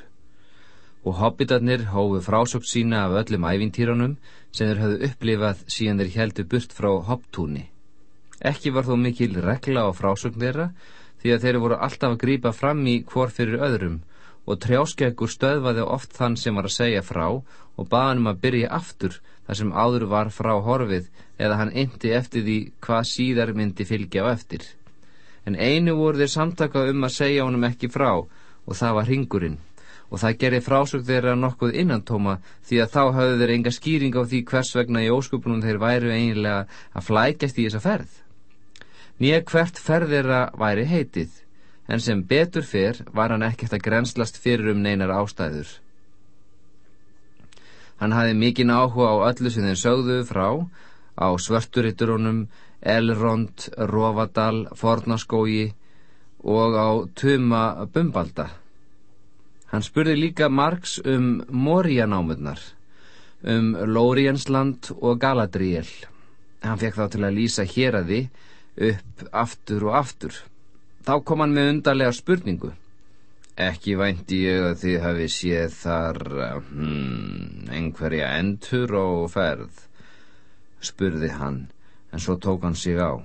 Og hobbitarnir hófu frásökt sína af öllum ævintýranum sem þeir hafðu upplifað síðan þeir heldu burt frá hopptúni. Ekki var þó mikil regla á frásögn þeirra því að þeir voru alltaf að grýpa fram í hvor fyrir öðrum og trjáskeggur stöðvaði oft þann sem var að segja frá og baðanum að byrja aftur þar sem áður var frá horfið eða hann indi eftir því hvað síðar myndi fylgja á eftir. En einu voru þeir samtaka um að segja honum ekki frá og það var hringurinn og það gerir frásög þeirra nokkuð innantóma því að þá hafðu þeir enga skýring á því hvers vegna í óskupunum þeir væru eiginlega að flækjast í þessa ferð. Nýja hvert ferð þeirra væri heitið, en sem betur fyrr var hann ekkert að grenslast fyrir um neinar ástæður. Hann hafði mikinn áhuga á öllu sem þeir sögðu frá, á svörturitturónum, Elrond, Rovadal, Fornaskógi og á Tuma Bumbalda. Hann spurði líka Marx um Moríanámurnar, um Lóriensland og Galadriel. Hann fekk þá til að lýsa hér að því upp aftur og aftur. Þá kom hann með undarlega spurningu. Ekki vænti ég að þið hafi séð þar hmm, einhverja endur og ferð, spurði hann, en svo tók hann sig á.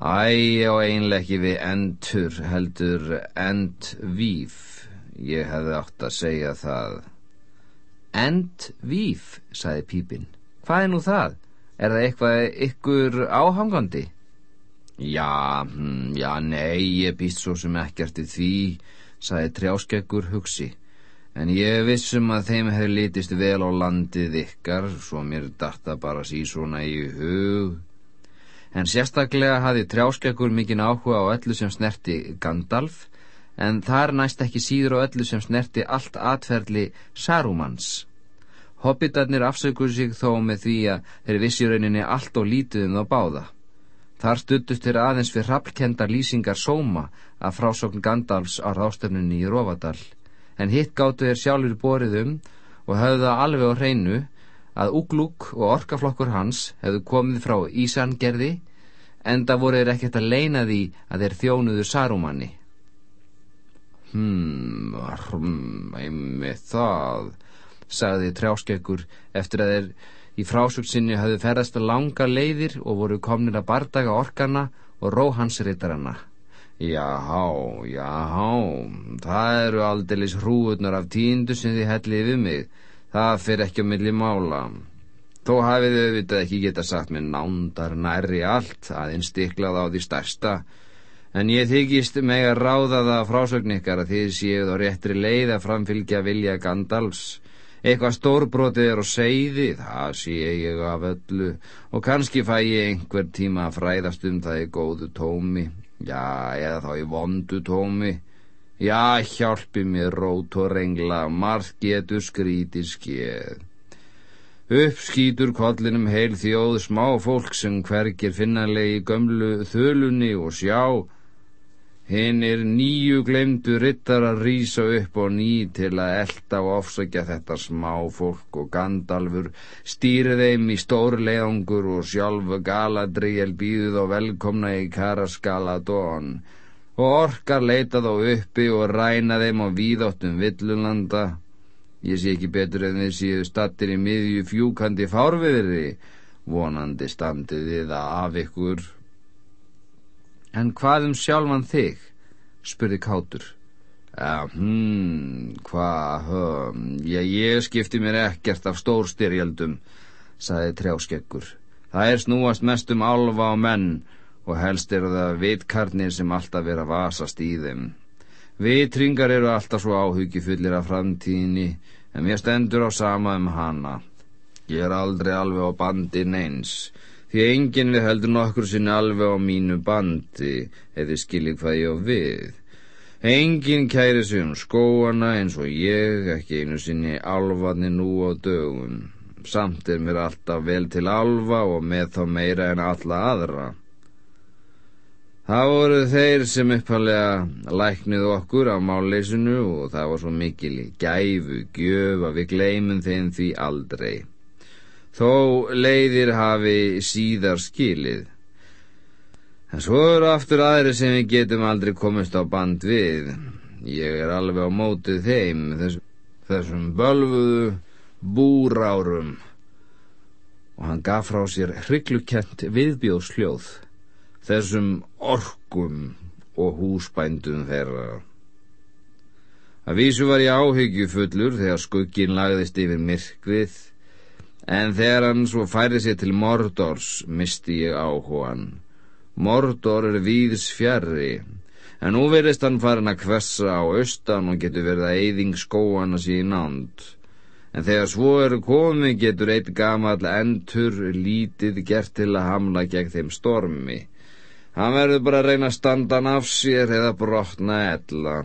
Æ, og einlega ekki við endur heldur endvíf. Ég hefði átt að segja það. Endvíf, saði Pípin. Hvað er nú það? Er það eitthvað ykkur áhangandi? Já, hm, já, nei, ég býst svo sem ekkert í því, saði trjáskeggur hugsi. En ég vissum að þeim hefði litist vel á landið ykkar, svo mér datta bara sí svona í hug en sérstaklega hafi trjáskekkur mikinn áhuga á öllu sem snerti Gandalf, en þar næst ekki síður á öllu sem snerti allt atferðli Sarumans. Hobbitarnir afsökuðu sig þó með því að þeir vissi rauninni allt og lítið um þá báða. Þar stuttust þeir aðeins fyrir rappkendar lýsingar sóma af frásokn Gandalfs á rástefnunni í Rovadal, en hitt gáttu þeir sjálfur borið um og höfðu það alveg á hreinu að Uglúk og orkaflokkur hans hefðu komið frá Ísangerði en það voru þeir ekkert að leina því að þeir þjónuðu Sarumanni. Hmm, hm, einmitt það, sagði trjáskekkur eftir að þeir í frásugsinni hafðu ferðast að langa leiðir og voru komnir að bardaga orkana og róhansritarana. Jáhá, jáhá, það eru aldeilis hrúurnar af tíndu sem þið hellið við mig Það fyrir ekki á milli mála. Þó hafið þau auðvitað ekki geta sagt með nándar nærri allt, aðeins stiklað á því stærsta. En ég þykist meg að ráða það frásögn ykkar að þið séuð á réttri leið að framfylgja vilja Gandalfs. Eitthvað stórbrotið er á segði, það sé ég af öllu, og kannski fæ ég einhver tíma að fræðast um það í góðu tómi, já, eða þá í vondu tómi. Já, hjálpi mér rót og rengla, margt getur skríti skeið. Uppskýtur kollinum heil þjóð smá fólk sem hvergir finnanlegi gömlu þölunni og sjá. Hinn er nýju glemdu rittar að rýsa upp og ný til að elda og ofsækja þetta smá fólk og Gandalfur stýri þeim í stórleðangur og sjálfu Galadriel býðu þá velkomna í Karaskaladón og orkar leita þá uppi og ræna þeim á víðóttum villulanda. Ég sé ekki betur en þeir séu stattir í miðju fjúkandi fárviðri, vonandi standið þið af ykkur. En hvað um sjálfan þig? spurði Kátur. Ja, hmm, hvað, hm, já, ég skipti mér ekkert af stórstyrjaldum, saði trjáskekkur. Það er snúast mest um alfa og menn, og helst eru það vitkarnir sem alltaf er að vasast í þeim. Vitringar eru alltaf svo áhugifullir af framtíðinni, en mér stendur á sama um hana. Ég er aldrei alveg á bandi neins, því enginn við heldur nokkur sinni alveg á mínu bandi, eða skilji hvað ég á við. Enginn kæri sig um skóana eins og ég, ekki einu sinni alvarni nú á dögun. Samt er mér alltaf vel til alva og með þá meira en alla aðra. Það voru þeir sem uppalega læknið okkur á málleysinu og það var svo mikil gæfu, gjöf að við gleymum þeim því aldrei. Þó leiðir hafi síðar skilið. En svo eru aftur aðri sem við getum aldrei komist á band við. Ég er alveg á mótið þeim, þess, þessum bölfuðu búrárum. Og hann gaf frá sér hrygglukent viðbjóðsljóð þessum orkum og húsbændum þeirra. Að vísu var ég áhyggjufullur þegar skuggin lagðist yfir myrkvið, en þegar hann svo færi sér til Mordors misti ég áhugan. Mordor er víðs fjarrri, En nú verist hann farin að kvessa á austan og getur verið að eyðing skóana sín nánd. En þegar svo eru komið getur eitt gamall endur lítið gert til að hamla gegn þeim stormi. Hann verður bara að reyna að standa hann af sér eða brotna ella.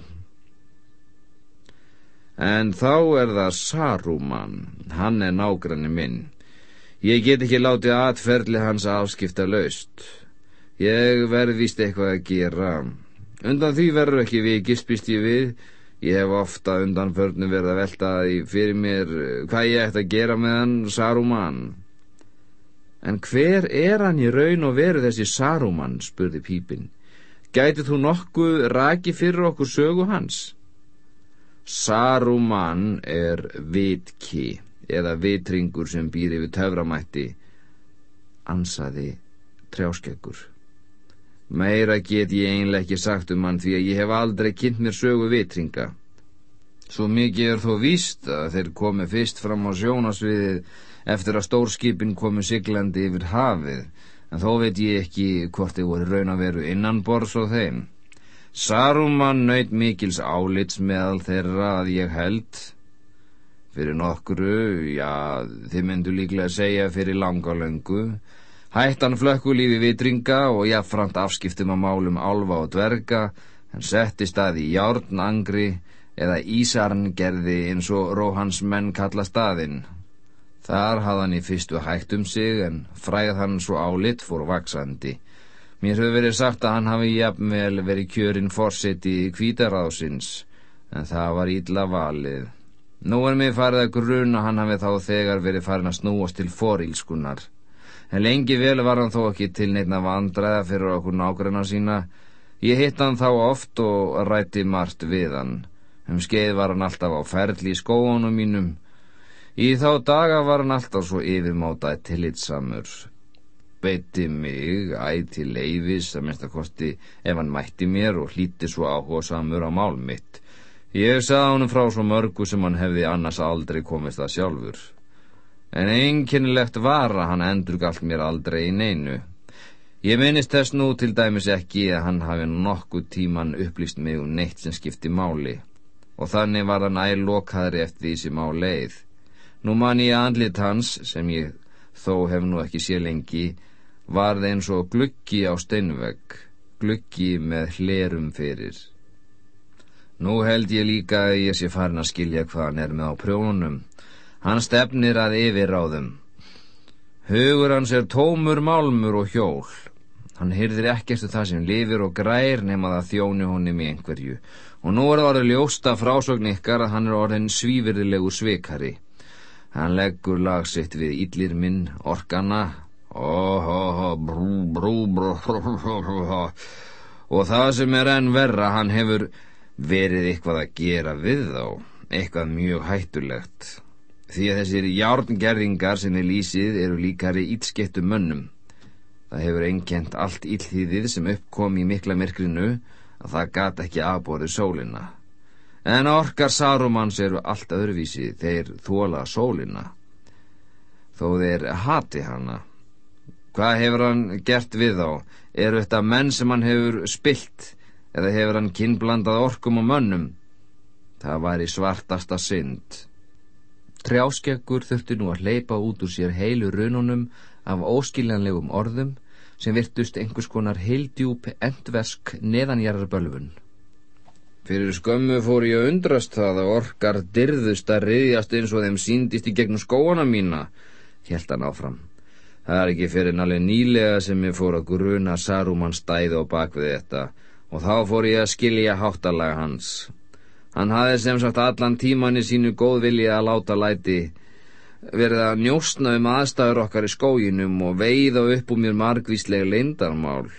En þá er það Saruman, hann er nágranni minn. Ég get ekki látið atferðli hans afskipta laust. Ég verð vist eitthvað að gera. Undan því verður ekki vikist, býst ég við. Ég hef ofta undan förnum verið að velta fyrir mér hvað ég ætti að gera með hann, Saruman. En hver er hann í raun og veru þessi Saruman, spurði Pípin. Gæti þú nokkuð raki fyrir okkur sögu hans? Saruman er vitki eða vitringur sem býr yfir töframætti, ansaði trjáskeggur. Meira get ég einlega ekki sagt um hann því að ég hef aldrei kynnt mér sögu vitringa. Svo mikið er þó víst að þeir komi fyrst fram á sjónasviðið eftir að stórskipin komi siglandi yfir hafið, en þó veit ég ekki hvort þeir voru raun að veru innan bors og þeim. Saruman nöyt mikils álits meðal þeirra að ég held. Fyrir nokkru, já, þið myndu líklega segja fyrir langalöngu. Hættan flökkulífi vitringa og jáfnframt afskiptum að málum álfa og dverga, en setti stað í járnangri eða Ísarn gerði eins og Róhans menn kalla staðinn. Þar hafði hann í fyrstu hægt um sig en fræð hann svo álit fór vaksandi. Mér hefur verið sagt að hann hafi jafnvel verið kjörinn fórseti í kvítaráðsins, en það var ítla valið. Nú er mér farið að gruna hann hafi þá þegar verið farin að snúast til fórílskunar. En lengi vel var hann þó ekki til neitt að vandræða fyrir okkur nákvæmna sína. Ég hitt hann þá oft og rætti margt við hann. Um skeið var hann alltaf á ferli í skóunum mínum. Í þá daga var hann alltaf svo yfirmátaði tillitsamur beitti mig æti leifis að minnst að kosti ef hann mætti mér og hlíti svo áhuga samur á mál mitt. Ég sagði honum frá svo mörgu sem hann hefði annars aldrei komist að sjálfur. En einkennilegt var að hann endur galt mér aldrei í neinu. Ég minnist þess nú til dæmis ekki að hann hafi nokkuð tíman upplýst mig um neitt sem skipti máli og þannig var hann ælokaðri eftir því sem á leið. Nú man ég andlit hans, sem ég þó hef nú ekki sé lengi, varð eins og gluggi á steinvegg, gluggi með hlerum fyrir. Nú held ég líka að ég sé farin að skilja hvað hann er með á prjónunum. Hann stefnir að yfirráðum. Hugur hans er tómur málmur og hjól. Hann hyrðir ekkert það sem lifir og grær nema það þjóni honum í einhverju. Og nú er það orðið ljósta frásögn ykkar að hann er orðin svífyrðilegu svikari. Hann leggur lag sitt við íllir minn, orkana, og það sem er enn verra, hann hefur verið eitthvað að gera við þá, eitthvað mjög hættulegt. Því að þessir járngerðingar sem er lýsið eru líkari ítskettu mönnum. Það hefur einkent allt íllþýðið sem uppkom í mikla myrkrinu að það gata ekki aðborið sólina. En orkar Sarumans eru allt öðruvísi, þeir þóla sólina. Þó þeir hati hana. Hvað hefur hann gert við þá? Eru þetta menn sem hann hefur spilt eða hefur hann kinnblandað orkum og mönnum? Það var í svartasta synd. Trjáskeggur þurfti nú að leipa út úr sér heilu rununum af óskiljanlegum orðum sem virtust einhvers konar heildjúp endversk neðanjarðarbölfun. Fyrir skömmu fór ég að undrast það að orkar dyrðust að riðjast eins og þeim síndist í gegnum skóana mína, held hann áfram. Það er ekki fyrir nálega nýlega sem ég fór að gruna Saruman stæði á bakvið þetta og þá fór ég að skilja háttalega hans. Hann hafði sem sagt allan tíman í sínu góðvilja að láta læti verið að njóstna um aðstæður okkar í skóginum og veiða upp úr mér margvíslega leindarmál.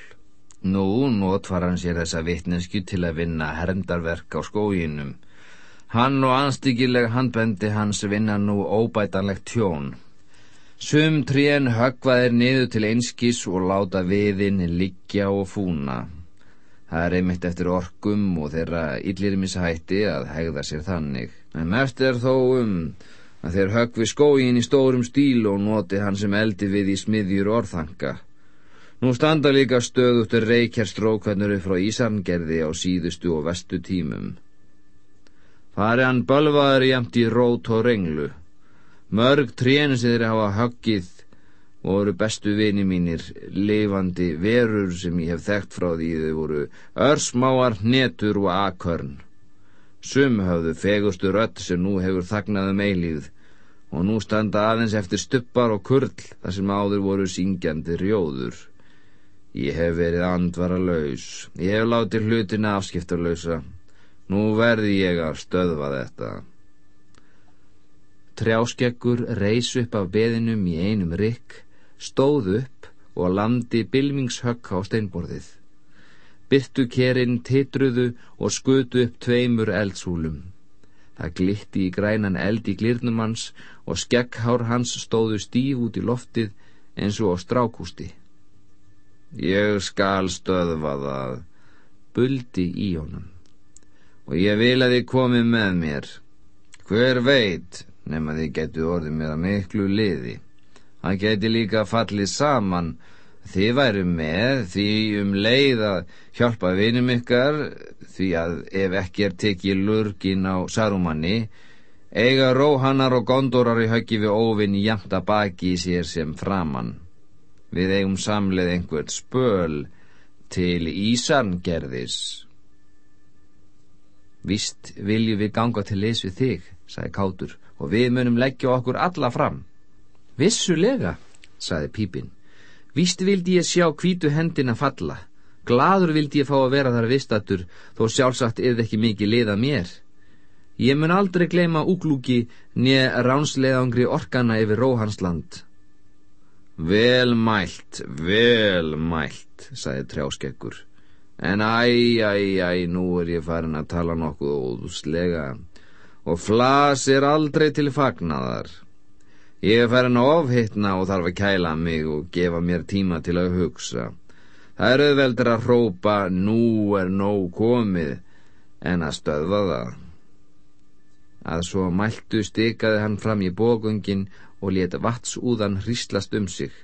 Nú notfar hann sér þessa vittnensku til að vinna hermdarverk á skóginum. Hann og anstíkileg handbendi hans vinna nú óbætanlegt tjón. Sum trén höggvaðir niður til einskís og láta viðinn liggja og fúna. Það er einmitt eftir orkum og þeirra yllirmishætti að hegða sér þannig. En mest er þó um að þeir höggvi skógin í stórum stíl og noti hann sem eldi við í smiðjur orðhanga. Nú standa líka stöðutur reykjarstrókvarnir frá Ísarngerði á síðustu og vestu tímum. Fari hann bölvaður jæmt í rót og renglu. Mörg trénu sem þeir hafa höggið voru bestu vini mínir, lifandi verur sem ég hef þekkt frá því þau voru örsmáar, netur og akörn. Sum hafðu fegustu rött sem nú hefur þagnaðu um meilíð og nú standa aðeins eftir stuppar og kurl þar sem áður voru syngjandi rjóður. Ég hef verið andvara laus, ég hef látið hlutina afskiptarlausa, nú verði ég að stöðva þetta. Trjáskekkur reys upp af beðinum í einum rikk stóð upp og landi bilmingshögg á steinborðið. Byrtu kerinn titruðu og skutu upp tveimur eldsúlum. Það glitti í grænan eld í glirnum hans og skekkhár hans stóðu stíf út í loftið eins og á strákústi. Ég skal stöðva það, buldi í honum. Og ég vil að þið komið með mér. Hver veit, nema þið getur orðið mér að miklu liði. Hann geti líka fallið saman. Þið væru með því um leið að hjálpa vinum ykkar því að ef ekki er tekið lurgin á Sarumanni eiga róhannar og gondorar í höggi við óvinn jæmt að baki í sér sem framann. Við eigum samleð einhvert spöl til Ísangerðis. Vist viljum við ganga til leys við þig, sagði Kátur, og við munum leggja okkur alla fram. Vissulega, saði Pípin. Vist vildi ég sjá kvítu hendina falla. Gladur vildi ég fá að vera þar vistatur, þó sjálfsagt yfir ekki mikið liða mér. Ég mun aldrei gleyma úglúki nýja ránsleðangri orkana yfir Róhansland. Vel mælt, vel mælt, saði trjáskekkur. En æ, æ, æ, nú er ég farin að tala nokkuð óðuslega og flas er aldrei til fagnadar. Ég er farin að ofhittna og þarf að kæla mig og gefa mér tíma til að hugsa. Það er auðveldur að hrópa nú er nóg komið en að stöðva það. Að svo mæltu stikaði hann fram í bógungin og leta vatsúðan hristlast um sig.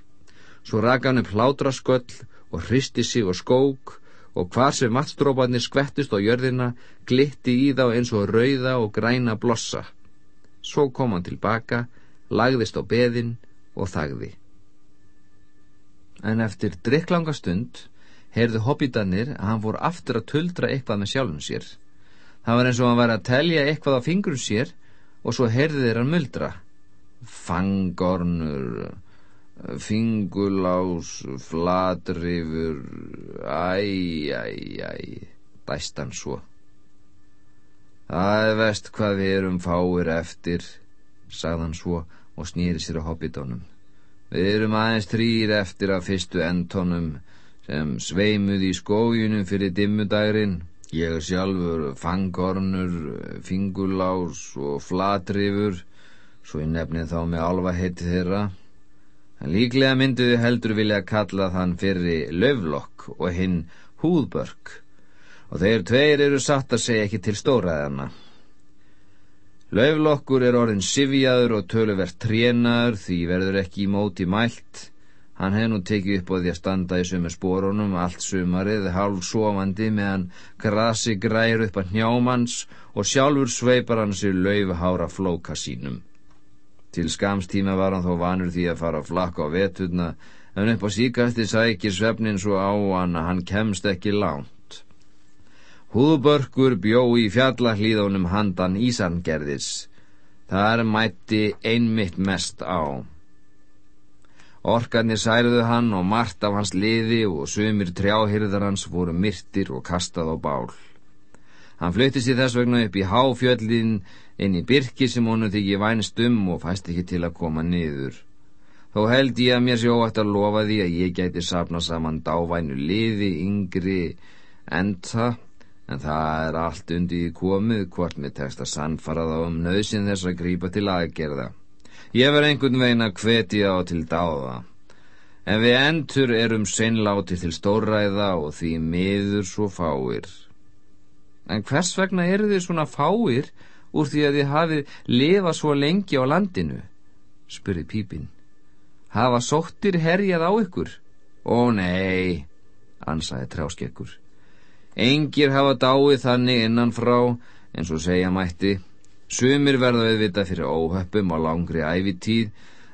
Svo raka hann upp hlátrasköll og hristi sig og skók og hvar sem vatstróparnir skvettist á jörðina glitti í þá eins og rauða og græna blossa. Svo kom hann tilbaka lagðist á beðin og þagði. En eftir drikklanga stund heyrðu hobbitanir að hann fór aftur að tuldra eitthvað með sjálfum sér. Það var eins og hann var að telja eitthvað á fingrum sér og svo heyrðu þeir hann muldra. Fangornur, fingulás, fladrifur, æj, æj, æj, dæst hann svo. Það er vest hvað við erum fáir eftir, sagðan svo og snýri sér á hobbitónum. Við erum aðeins þrýr eftir að fyrstu endtónum sem sveimuð í skójunum fyrir dimmudagrin. Ég er sjálfur fangornur, fingulás og flatrifur, svo ég nefni þá með alva heiti þeirra. Líklega mynduði heldur vilja kalla þann fyrir löflokk og hinn húðbörk og þeir tveir eru satt að segja ekki til stóraðana. Lauflokkur er orðin sifjaður og töluvert trénaður því verður ekki í móti mælt. Hann hefði nú tekið upp á því að standa í sömu spórunum allt sumarið, hálf sofandi meðan grasi græur upp að hnjámans og sjálfur sveipar hann sér laufhára flóka sínum. Til skamstíma var hann þó vanur því að fara flakka á veturna en upp á síkasti sækir svefnin svo á hann að hann kemst ekki lán. Húðbörkur bjó í fjallahlíðunum handan Ísangerðis. Þar mætti einmitt mest á. Orkarnir særuðu hann og margt af hans liði og sumir trjáhyrðar hans voru myrtir og kastað á bál. Hann fluttist í þess vegna upp í háfjöllin inn í byrki sem honum þykji vænst um og fæst ekki til að koma niður. Þó held ég að mér sé óætt að lofa því að ég gæti sapna saman dávænu liði yngri enda en það er allt undir í komið hvort með texta sannfarað á um nöðsin þess að grípa til aðgerða. Ég verð einhvern veginn að hvetja á til dáða. En við endur erum seinláti til stórræða og því miður svo fáir. En hvers vegna eru þið svona fáir úr því að þið hafið lifað svo lengi á landinu? spurði Pípin. Hafa sóttir herjað á ykkur? Ó nei, ansaði trjáskekkur. Engir hafa dáið þannig innan frá, eins og segja mætti. Sumir verða auðvitað fyrir óhöppum á langri æfitíð,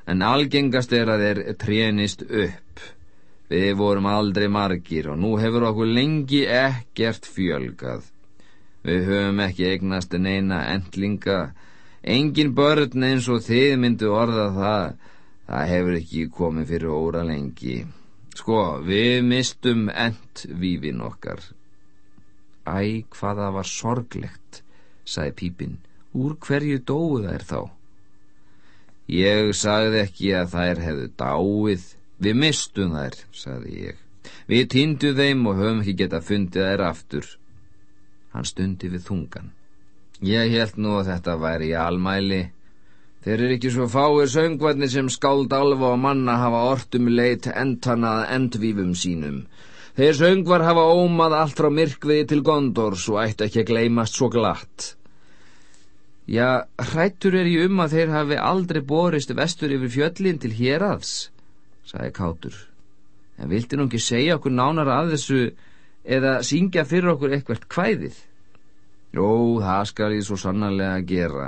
en algengast er að þeir trénist upp. Við vorum aldrei margir og nú hefur okkur lengi ekkert fjölgað. Við höfum ekki eignast neina endlinga. Engin börn eins og þið myndu orða það. Það hefur ekki komið fyrir óra lengi. Sko, við mistum endvífin okkar. Æ, hvaða var sorglegt, sagði Pípinn. Úr hverju dóu þær þá? Ég sagði ekki að þær hefðu dáið. Við mistum þær, sagði ég. Við týndu þeim og höfum ekki getað fundið þær aftur. Hann stundi við þungan. Ég held nú að þetta væri í almæli. Þeir eru ekki svo fáir söngvarnir sem skáld alfa og manna hafa ortum leitt entanað endvífum sínum. Þeir söngvar hafa ómað allt frá myrkviði til gondors og ætti ekki að gleymast svo glatt. Já, hrættur er ég um að þeir hafi aldrei borist vestur yfir fjöllin til hér aðs, sagði Kátur. En vildi nú ekki segja okkur nánar að þessu eða syngja fyrir okkur eitthvert kvæðið? Jó, það skal ég svo sannarlega gera,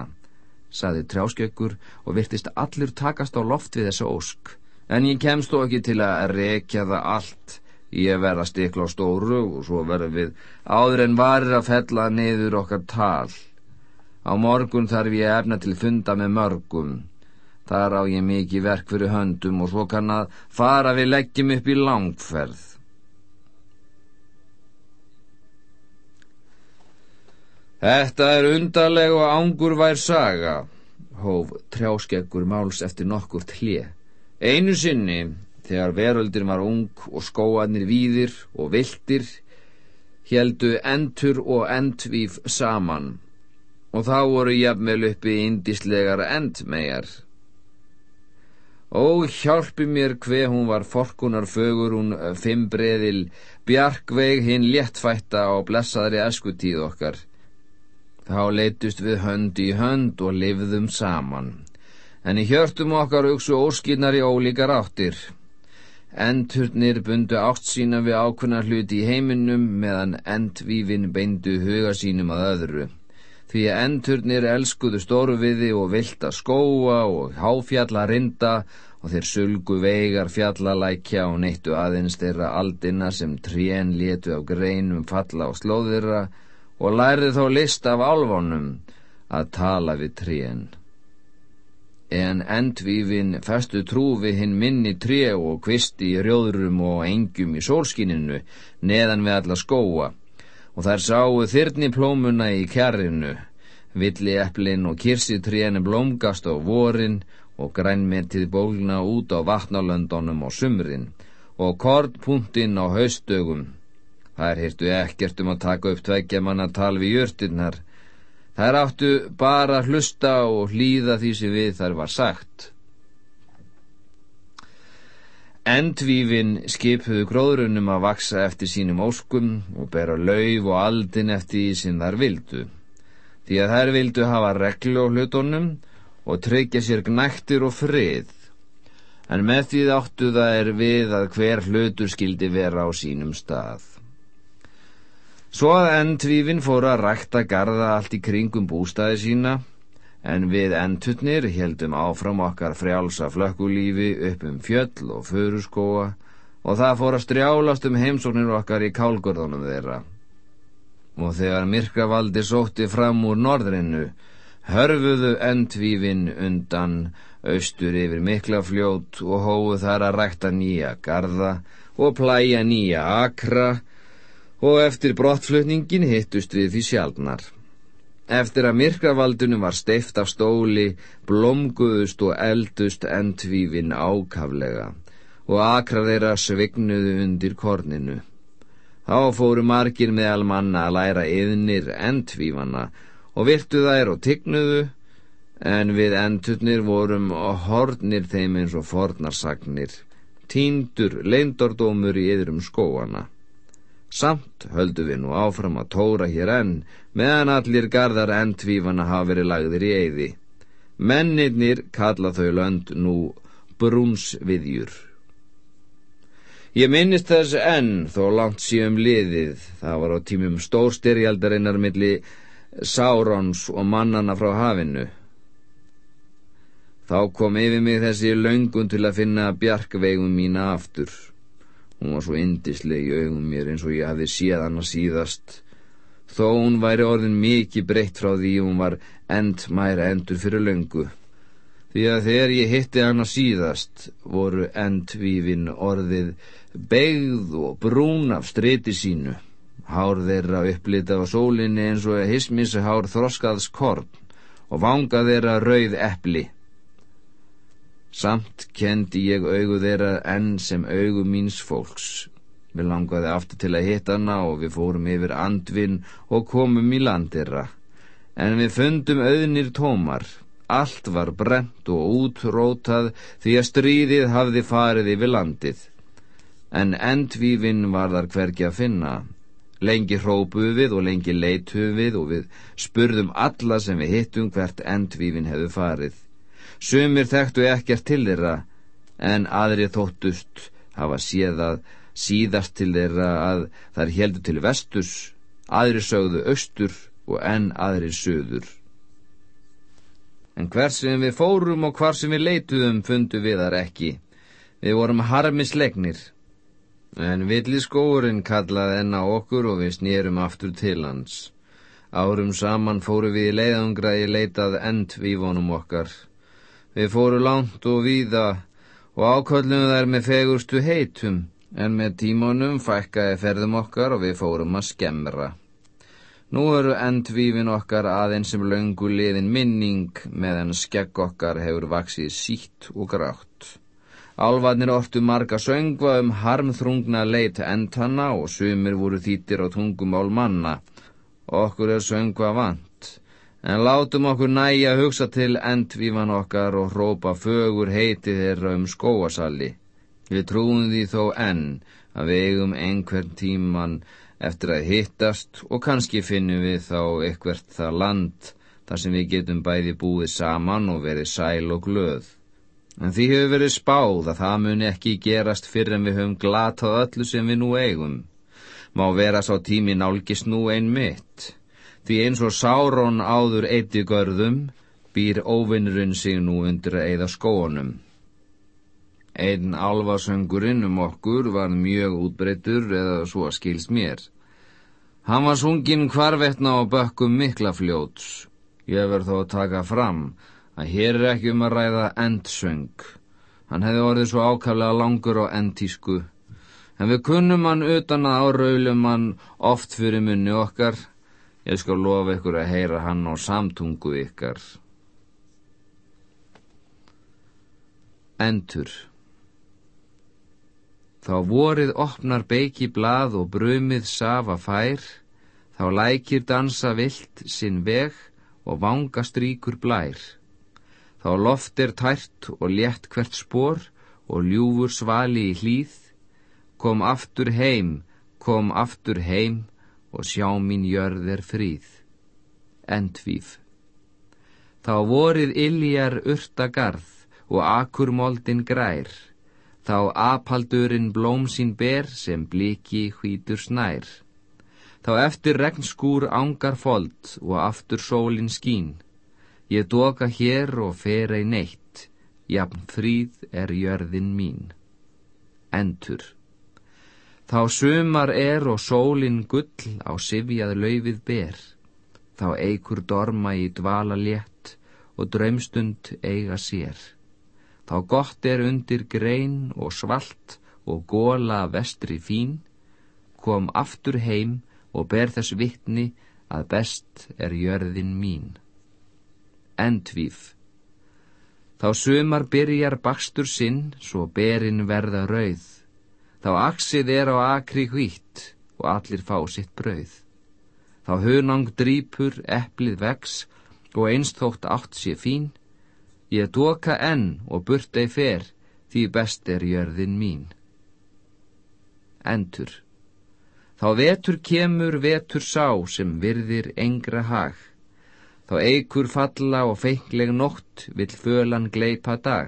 saði trjáskjökkur og virtist allur takast á loft við þessu ósk. En ég kemst þó ekki til að rekja það allt. Ég verð að stikla á stóru og svo verðum við áður en varir að fella niður okkar tal. Á morgun þarf ég efna til funda með mörgum. Þar á ég mikið verk fyrir höndum og svo kann að fara við leggjum upp í langferð. Þetta er undarleg og ángur vær saga, hóf trjáskeggur máls eftir nokkur tlið. Einu sinni, þegar veröldin var ung og skóanir víðir og viltir, heldu entur og endvíf saman og þá voru jafnvel uppi indislegar endmegar. Ó, hjálpi mér hver hún var forkunar fögur hún fimm breðil, bjarkveig hinn léttfætta á blessaðri eskutíð okkar. Þá leitust við hönd í hönd og lifðum saman. En í hjörtum okkar auksu óskinnar í ólíkar áttir. Endurnir bundu átt sína við ákveðna hluti í heiminum meðan endvífin beindu huga sínum að öðru. Því að endurnir elskuðu stórviði og vilda skóa og háfjalla rinda og þeir sulgu veigar fjallalækja og neittu aðeins þeirra aldina sem trén létu af greinum falla á slóðira og lærði þó list af álvánum að tala við trén. En endvífin festu trúfi hinn minni tré og kvisti í rjóðrum og engjum í sólskininu neðan við alla skóa og þær sáu þyrni plómuna í kjarrinu, villi eplin og kirsitrénu blómgast á vorin og grænmetið bólna út á vatnálöndunum á sumrin. Og kortpunktinn á haustdögum Þær hirtu ekkert um að taka upp tveggja manna tal við jörtinnar. Þær áttu bara að hlusta og hlýða því sem við þar var sagt. Endvífin skipuðu gróðrunum að vaksa eftir sínum óskum og bera lauf og aldin eftir því sem þær vildu. Því að þær vildu hafa reglu á hlutunum og tryggja sér gnæktir og frið. En með því áttu það er við að hver hlutur skildi vera á sínum stað. Svo að endvífin fóru að rækta garda allt í kringum bústæði sína, en við endutnir heldum áfram okkar frjálsa flökkulífi upp um fjöll og föruskóa og það fór að strjálast um heimsóknir okkar í kálgörðunum þeirra. Og þegar myrkravaldi sótti fram úr norðrinu, hörfuðu endvífin undan austur yfir mikla fljót og hóðu þar að rækta nýja garda og plæja nýja akra og eftir brottflutningin hittust við því sjálfnar. Eftir að myrkravaldunum var steift af stóli, blomguðust og eldust endvífin ákaflega og akrar þeirra svignuðu undir korninu. Þá fóru margir meðal manna að læra yðnir endvífana og virtu þær og tignuðu, en við endutnir vorum og hornir þeim eins og fornarsagnir, tíndur leindordómur í yðrum skóana. Samt höldu við nú áfram að tóra hér enn, meðan allir gardar endvífana hafa verið lagðir í eyði. Mennirnir kalla þau lönd nú brúnsviðjur. Ég minnist þess enn þó langt síðum liðið. Það var á tímum stórstyrjaldarinnar milli Sárons og mannana frá hafinu. Þá kom yfir mig þessi löngun til að finna bjarkvegum mína aftur. Hún var svo indisleg í augum mér eins og ég hafði séð hana síðast. Þó hún væri orðin mikið breytt frá því hún var end mæra endur fyrir löngu. Því að þegar ég hitti hana síðast voru endvífin orðið begð og brún af striti sínu. Hár þeirra upplita á sólinni eins og hismisa hár þroskaðs korn og vanga þeirra rauð eppli. Samt kendi ég augu þeirra enn sem augu míns fólks. Við langaði aftur til að hitta hana og við fórum yfir andvinn og komum í landirra. En við fundum auðnir tómar. Allt var brent og útrótað því að stríðið hafði farið yfir landið. En endvífinn var þar hvergi að finna. Lengi hrópuð við og lengi leituð við og við spurðum alla sem við hittum hvert endvífinn hefðu farið. Sumir þekktu ekkert til þeirra, en aðri þóttust hafa séðað síðast til þeirra að þær heldu til vesturs, aðri sögðu austur og enn aðri söður. En hver sem við fórum og hvar sem við leituðum fundu við þar ekki. Við vorum harmislegnir. En villið skóurinn kallaði enna okkur og við snýrum aftur til hans. Árum saman fóru við í leiðangra í leitað endvífonum okkar. Við fóru langt og víða og áköllum þær með fegurstu heitum, en með tímanum fækkaði ferðum okkar og við fórum að skemmra. Nú eru endvífin okkar aðeins sem löngu liðin minning meðan skegg okkar hefur vaksið sítt og grátt. Álvarnir ortu marga söngva um harmþrungna leit endhanna og sumir voru þýttir á tungumál manna. Okkur er söngva vant, en látum okkur næja hugsa til endvífan okkar og hrópa fögur heiti þeirra um skóasalli. Við trúum því þó enn að við eigum einhvern tíman eftir að hittast og kannski finnum við þá eitthvert það land þar sem við getum bæði búið saman og verið sæl og glöð. En því hefur verið spáð að það muni ekki gerast fyrir en við höfum glatað öllu sem við nú eigum. Má vera sá tími nálgist nú ein mitt. Því eins og Sáron áður eitti görðum, býr óvinnurinn sig nú undir að eigða skónum. Einn alvasöngurinn um okkur var mjög útbreyttur eða svo að skils mér. Hann var sungin hvarvetna á bökkum mikla fljóts. Ég verð þó að taka fram að hér er ekki um að ræða endsöng. Hann hefði orðið svo ákaflega langur og endtísku. En við kunnum hann utan að áraulum hann oft fyrir munni okkar. Ég skal lofa ykkur að heyra hann á samtungu ykkar. Endur Þá vorið opnar beiki blað og brumið safa fær, þá lækir dansa vilt sinn veg og vanga stríkur blær. Þá loft er tært og létt hvert spór og ljúfur svali í hlýð, kom aftur heim, kom aftur heim og sjá mín jörð er fríð. Endvíf. Þá vorið illjar urta garð og akurmoldin grær, þá apaldurinn blóm sín ber sem bliki hvítur snær. Þá eftir regnskúr ángar fold og aftur sólin skín. Ég doka hér og fer ei neitt, jafn fríð er jörðin mín. Entur. Þá sumar er og sólin gull á sifjað laufið ber. Þá eigur dorma í dvala létt og draumstund eiga sér. Þá gott er undir grein og svalt og góla vestri fín, kom aftur heim og ber þess vittni að best er jörðin mín. Endvíf. Þá sumar byrjar bakstur sinn, svo berin verða rauð. Þá aksið er á akri hvít og allir fá sitt brauð. Þá hunang drýpur, eplið vex og einst þótt átt sé fín, Ég doka enn og burt ei fer, því best er jörðin mín. Endur. Þá vetur kemur vetur sá sem virðir engra hag. Þá eigur falla og feikleg nótt vill fölan gleipa dag.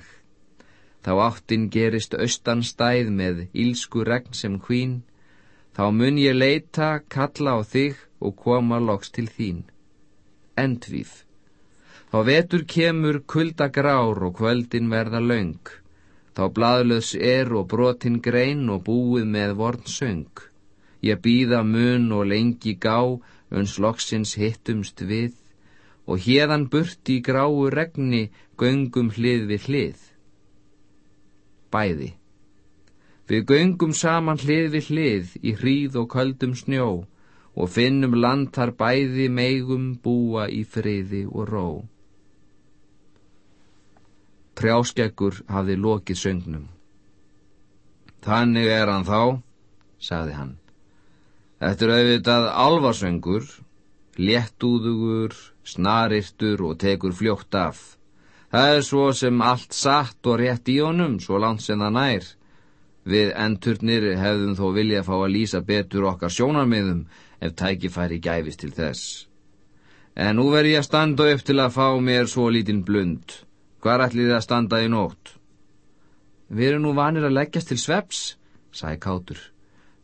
Þá áttin gerist austan stæð með ílsku regn sem hvín, þá mun ég leita, kalla á þig og koma loks til þín. Endvíf. Þá vetur kemur kulda grár og kvöldin verða laung, þá bladlöðs er og brotin grein og búið með vorn söng. Ég býða mun og lengi gá, uns loksins hittumst við, og hérðan burt í gráu regni göngum hlið við hlið bæði. Við göngum saman hlið við hlið í hríð og köldum snjó og finnum land þar bæði meigum búa í friði og ró. Trjáskeggur hafði lokið söngnum. Þannig er hann þá, sagði hann. Þetta er auðvitað alvarsöngur, léttúðugur, snarirtur og tekur fljótt af. Það er svo sem allt satt og rétt í honum, svo langt sem það nær. Við endurnir hefðum þó vilja að fá að lýsa betur okkar sjónarmiðum ef tækifæri gæfist til þess. En nú verð ég að standa upp til að fá mér svo lítinn blund. Hvar ætlið þið að standa í nótt? Við erum nú vanir að leggjast til sveps, sagði Kátur.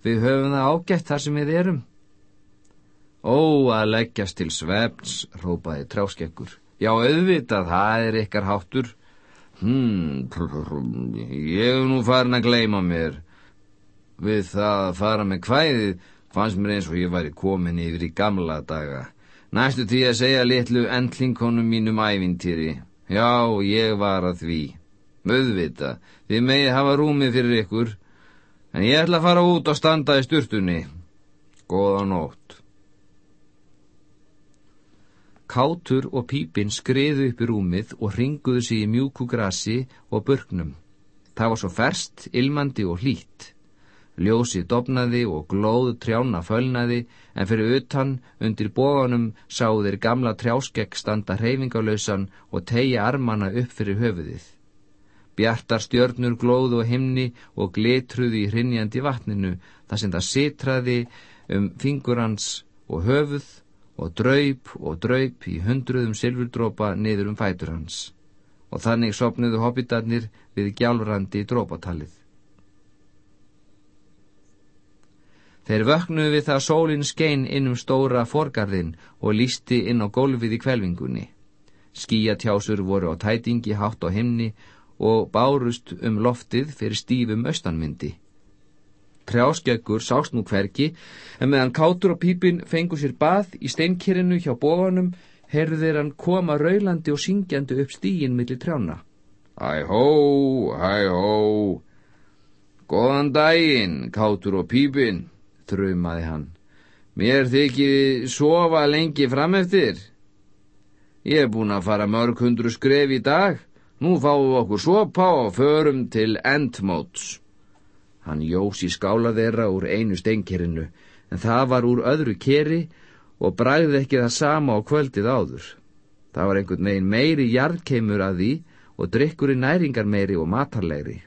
Við höfum það ágætt þar sem við erum. Ó, að leggjast til sveps, rópaði tráskekkur. Já, auðvitað, það er ykkar háttur. Hmm, ég hef nú farin að gleima mér. Við það að fara með kvæðið fannst mér eins og ég væri komin yfir í gamla daga. Næstu því að segja litlu endlinkonum mínum ævintýri. Já, ég var að því. Möðvita, þið megið hafa rúmið fyrir ykkur, en ég ætla að fara út og standa í sturtunni. Góða nótt. Kátur og pípinn skriðu upp í rúmið og ringuðu sig í mjúku grasi og burknum. Það var svo ferst, ilmandi og hlít. Ljósið dopnaði og glóð trjána fölnaði, en fyrir utan, undir bóganum, sáðu þeir gamla trjáskegg standa hreyfingalausan og tegja armana upp fyrir höfuðið. Bjartar stjörnur glóðu og himni og glitruði í hrinjandi vatninu, þar sem það sitraði um fingur hans og höfuð og draup og draup í hundruðum silfurdrópa niður um fætur hans og þannig sopnuðu hobbitarnir við gjálfrandi drópatalið. Þeir vöknuðu við það sólinn skein inn um stóra forgarðin og lísti inn á gólfið í kvelvingunni. Skíatjásur voru á tætingi hátt á himni og bárust um loftið fyrir stífum austanmyndi. Trjáskjöggur sást nú hverki, en meðan kátur og pípin fengu sér bað í steinkirinu hjá bóðanum, heyrðu þeir hann koma raulandi og syngjandi upp stígin millir trjána. Hæ hó, hæ hó, góðan daginn, kátur og pípin, þrumaði hann. Mér þykir sofa lengi frameftir. Ég er búin að fara mörg hundru skref í dag. Nú fáum við okkur sopa og förum til endmóts. Hann jós í skála þeirra úr einu steinkerinu, en það var úr öðru keri og bræði ekki það sama á kvöldið áður. Það var einhvern veginn meiri jarðkeimur að því og drikkurinn næringar meiri og matarlegri.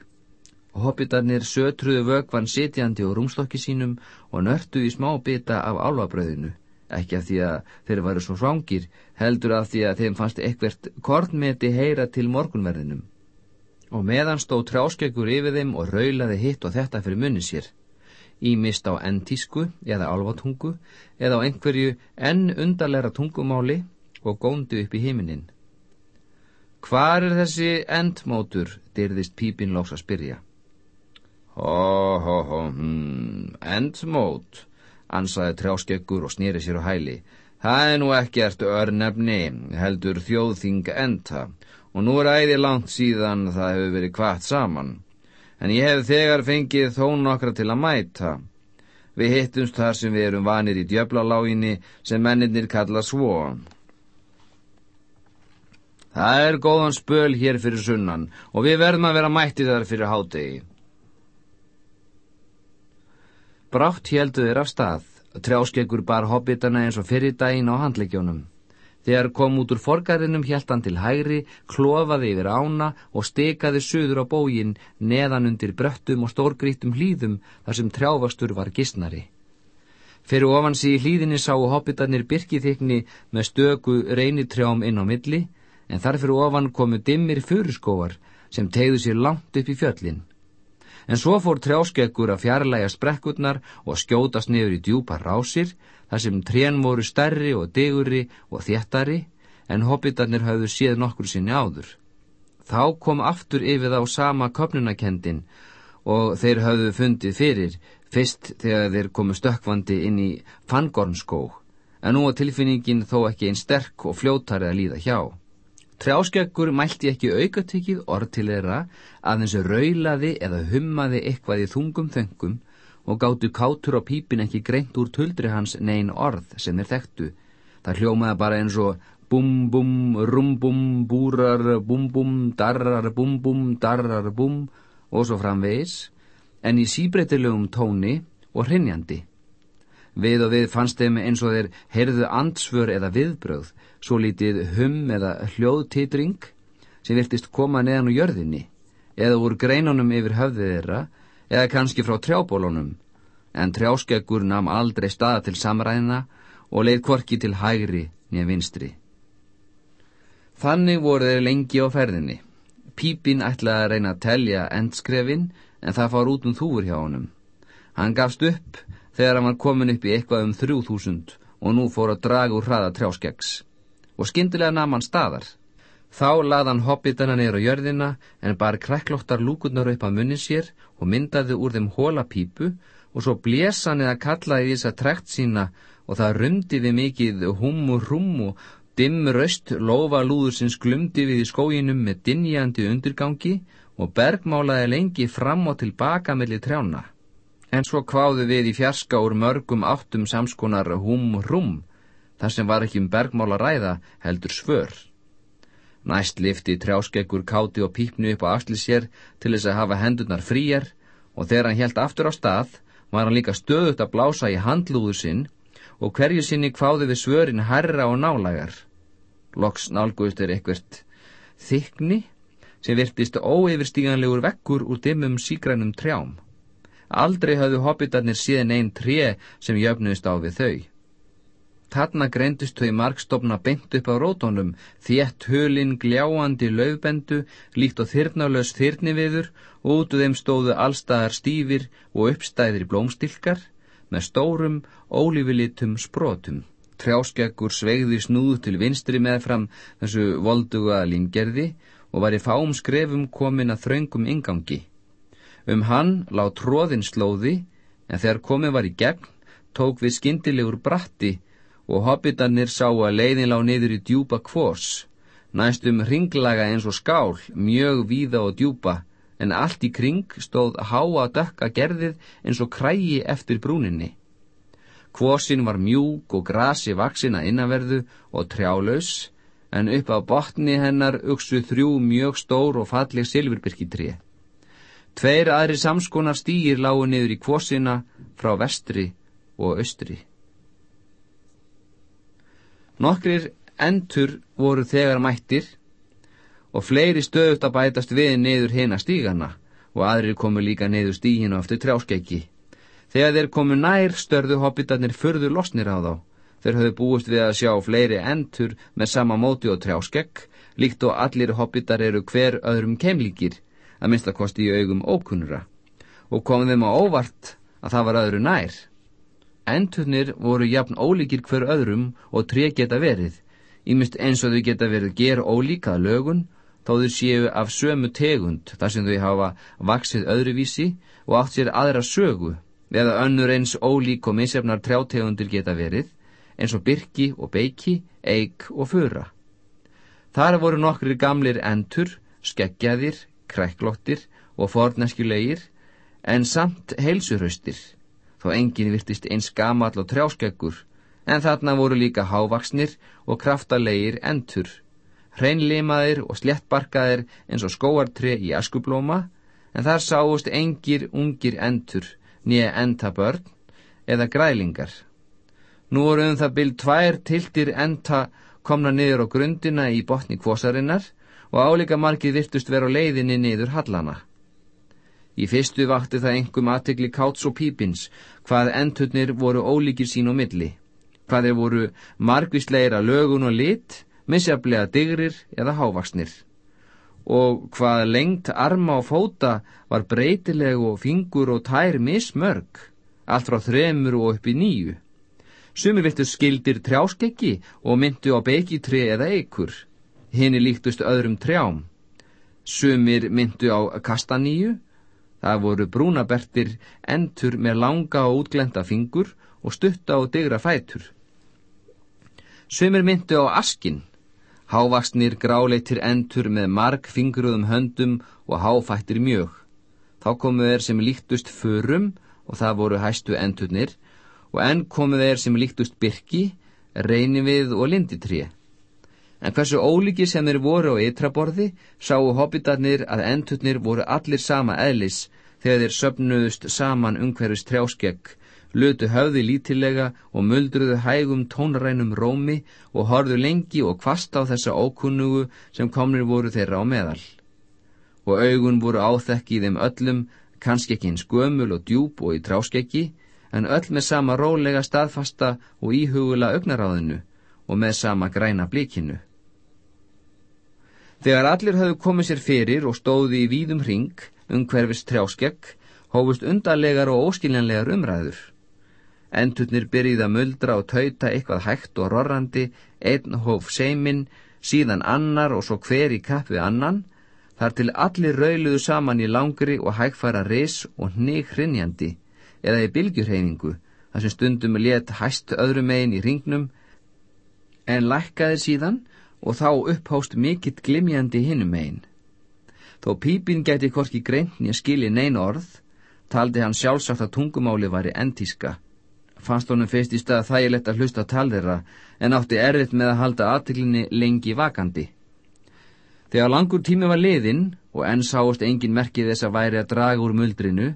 Hoppitarnir sötruðu vögvan sitjandi og rúmstokki sínum og nörtu í smá bita af álvabröðinu, ekki af því að þeir varu svo svangir, heldur af því að þeim fannst ekkvert kornmeti heyra til morgunverðinum og meðan stó trjáskjöggur yfir þeim og raulaði hitt og þetta fyrir munni sér. Ímist á entísku eða alvatungu eða á einhverju enn undarleira tungumáli og góndi upp í himinin. Hvar er þessi endmótur, dyrðist pípin lóks að spyrja. Hó, hó, hó, hmm, endmót, ansaði trjáskjöggur og snýri sér á hæli. Það er nú ekkert örnefni, heldur þjóðþing enda og nú er æði langt síðan það hefur verið kvart saman. En ég hef þegar fengið þó nokkra til að mæta. Við hittumst þar sem við erum vanir í djöblaláginni sem mennirnir kalla svo. Það er góðan spöl hér fyrir sunnan og við verðum að vera mætti þar fyrir hádegi. Brátt heldu þeir af stað. Trjáskeggur bar hobbitana eins og fyrir daginn á handleikjónum. Þegar kom út úr forgarinum hjælt hann til hægri, klofaði yfir ána og stekaði söður á bógin neðan undir bröttum og stórgrítum hlýðum þar sem trjáfastur var gissnari. Fyrir ofan sí í hlýðinni sáu hoppitarnir byrkiþykni með stöku reynitrjám inn á milli, en þar fyrir ofan komu dimmir fyrirskóar sem tegðu sér langt upp í fjöllin. En svo fór trjáskeggur að fjarlæga sprekkurnar og skjótast niður í djúpa rásir, þar sem trén voru stærri og diguri og þéttari, en hobbitarnir hafðu séð nokkur sinni áður. Þá kom aftur yfir þá sama köpnunakendin og þeir hafðu fundið fyrir, fyrst þegar þeir komu stökkvandi inn í Fangornskóg, en nú var tilfinningin þó ekki einn sterk og fljótari að líða hjá. Trjáskeggur mælti ekki aukatikið orð til þeirra að þessu raulaði eða hummaði eitthvað í þungum þöngum og gáttu kátur á pípin ekki greint úr tuldri hans neyn orð sem þeir þekktu. Það hljómaði bara eins og bum bum, rum bum, búrar, bum bum, darrar, bum bum, darrar, bum og svo framvegis, en í síbreytilegum tóni og hrinjandi. Við og við fannst þeim eins og þeir heyrðu andsvör eða viðbröð, svo lítið hum eða hljóðtitring sem virtist koma neðan úr jörðinni, eða úr greinunum yfir höfðið þeirra, eða kannski frá trjábólunum, en trjáskeggur nam aldrei staða til samræðina og leið kvorki til hægri nýja vinstri. Þannig voru þeir lengi á ferðinni. Pípin ætlaði að reyna að telja endskrefin, en það fár út um þúfur hjá honum. Hann gafst upp þegar hann var komin upp í eitthvað um þrjú þúsund og nú fór að draga úr hraða trjáskeggs. Og skindilega nam hann staðar. Þá lað hann hobbitana neyru jörðina en bar kræklóttar lúkurnar upp að munni sér og myndaði úr þeim hóla pípu og svo blesa hann eða kallaði þess að trekt sína og það rundi við mikið hum og rum og dimm röst lofa lúður sinns glumdi við í skóginum með dinjandi undirgangi og bergmálaði lengi fram og tilbaka melli trjána en svo kváðu við í fjarska úr mörgum áttum samskonar húm-rúm, þar sem var ekki um bergmála ræða, heldur svör. Næst lifti trjáskeggur káti og pípnu upp á afsli sér til þess að hafa hendurnar fríjar og þegar hann helt aftur á stað var hann líka stöðut að blása í handlúðu sinn og hverju sinni kváðu við svörin herra og nálagar. Loks nálguðist er eitthvert þykni sem virtist óeyfirstíganlegur vekkur úr dimmum sígrænum trjám. Aldrei hafðu hobbitarnir síðan einn tré sem jöfnuðist á við þau. Þarna greindust þau markstofna beint upp á rótónum, þétt hulinn gljáandi löfbendu, líkt og þyrnalös þyrniviður, og út úr þeim stóðu allstaðar stífir og uppstæðir blómstilkar, með stórum, ólífilitum sprótum. Trjáskeggur sveigði snúð til vinstri meðfram þessu volduga lingerði og var í fám skrefum komin að þraungum ingangi. Um hann lág tróðin slóði, en þegar komið var í gegn, tók við skindilegur bratti og hobbitarnir sá að leiðin lág niður í djúpa kvors, næstum ringlaga eins og skál, mjög víða og djúpa, en allt í kring stóð háa dökka gerðið eins og krægi eftir brúninni. Kvorsin var mjúk og grasi vaksina innaverðu og trjálaus, en upp á botni hennar uksu þrjú mjög stór og falleg silfurbyrkitrið. Tveir aðri samskonar stýr lágu niður í kvosina frá vestri og austri. Nokkrir endur voru þegar mættir og fleiri stöðut að bætast við niður hina stígana og aðrir komu líka niður stíginu aftur trjáskeggi. Þegar þeir komu nær störðu hobbitarnir fyrður losnir á þá. Þeir höfðu búist við að sjá fleiri endur með sama móti og trjáskegg, líkt og allir hobbitar eru hver öðrum keimlíkir að minnstakosti í augum ókunnura og kom þeim á óvart að það var öðru nær. Endurnir voru jafn ólíkir hver öðrum og tre geta verið, ímist eins og þau geta verið ger ólíkað lögun, þó þau séu af sömu tegund þar sem þau hafa vaksið öðruvísi og átt sér aðra sögu, eða önnur eins ólík og misefnar trjátegundir geta verið, eins og byrki og beiki, eik og fura. Þar voru nokkri gamlir entur, skeggjaðir, kræklóttir og forneskjulegir, en samt heilsurhaustir, þó enginn virtist eins gamall og trjáskeggur, en þarna voru líka hávaksnir og kraftalegir entur, hreinlimaðir og slettbarkaðir eins og skóartre í askublóma, en þar sáust engir ungir entur, nýja entabörn eða grælingar. Nú voru um það byrj tvær tiltir enta komna niður á grundina í botni kvosarinnar og álíka margið virtust vera á leiðinni niður hallana. Í fyrstu vakti það engum aðtegli káts og pípins, hvað endurnir voru ólíkir sín og milli, hvað þeir voru margvísleira lögun og lit, misjaflega digrir eða hávaksnir. og hvað lengt arma og fóta var breytileg og fingur og tær mismörg, allt frá þremur og upp í nýju. Sumi viltu skildir trjáskeggi og myndu á beikitri eða eikur, henni líktust öðrum trjám. Sumir myndu á kastaníu, það voru brúnabertir entur með langa og útglenda fingur og stutta og digra fætur. Sumir myndu á askin, Hávaksnir gráleitir entur með marg fingruðum höndum og háfættir mjög. Þá komu þeir sem líktust förum og það voru hæstu enturnir og enn komu þeir sem líktust byrki, reynivið og linditré. En hversu óliki sem þeir voru á ytraborði sáu hobbitarnir að enturnir voru allir sama eðlis þegar þeir söpnuðust saman umhverfist trjáskegg lutu höfði lítilega og muldruðu hægum tónrænum rómi og horðu lengi og kvast á þessa ókunnugu sem komnir voru þeirra á meðal. Og augun voru áþekki í þeim öllum, kannski ekki eins gömul og djúb og í tráskeggi, en öll með sama rólega staðfasta og íhugula augnaráðinu og með sama græna blíkinu. Þegar allir hafðu komið sér fyrir og stóði í víðum ring, umhverfist trjáskegg, hófust undarlegar og óskiljanlegar umræður. Endurnir byrjið að muldra og tauta eitthvað hægt og rorrandi, einn hóf seimin, síðan annar og svo hver í kapp við annan, þar til allir rauliðu saman í langri og hægfæra ris og hnig hrinjandi, eða í bylgjurheiningu, þar sem stundum let hæst öðrum megin í ringnum, en lækkaði síðan og þá upphóst mikill glimjandi hinnum megin. Þó pípin geti korki greint nýja skilji neyn orð, taldi hann sjálfsagt að tungumáli væri entíska fannst honum fyrst í stað þægilegt að hlusta tal þeirra en átti erfitt með að halda aðtiklinni lengi vakandi. Þegar langur tími var liðinn og enn sáist engin merkið þess að væri að draga úr muldrinu,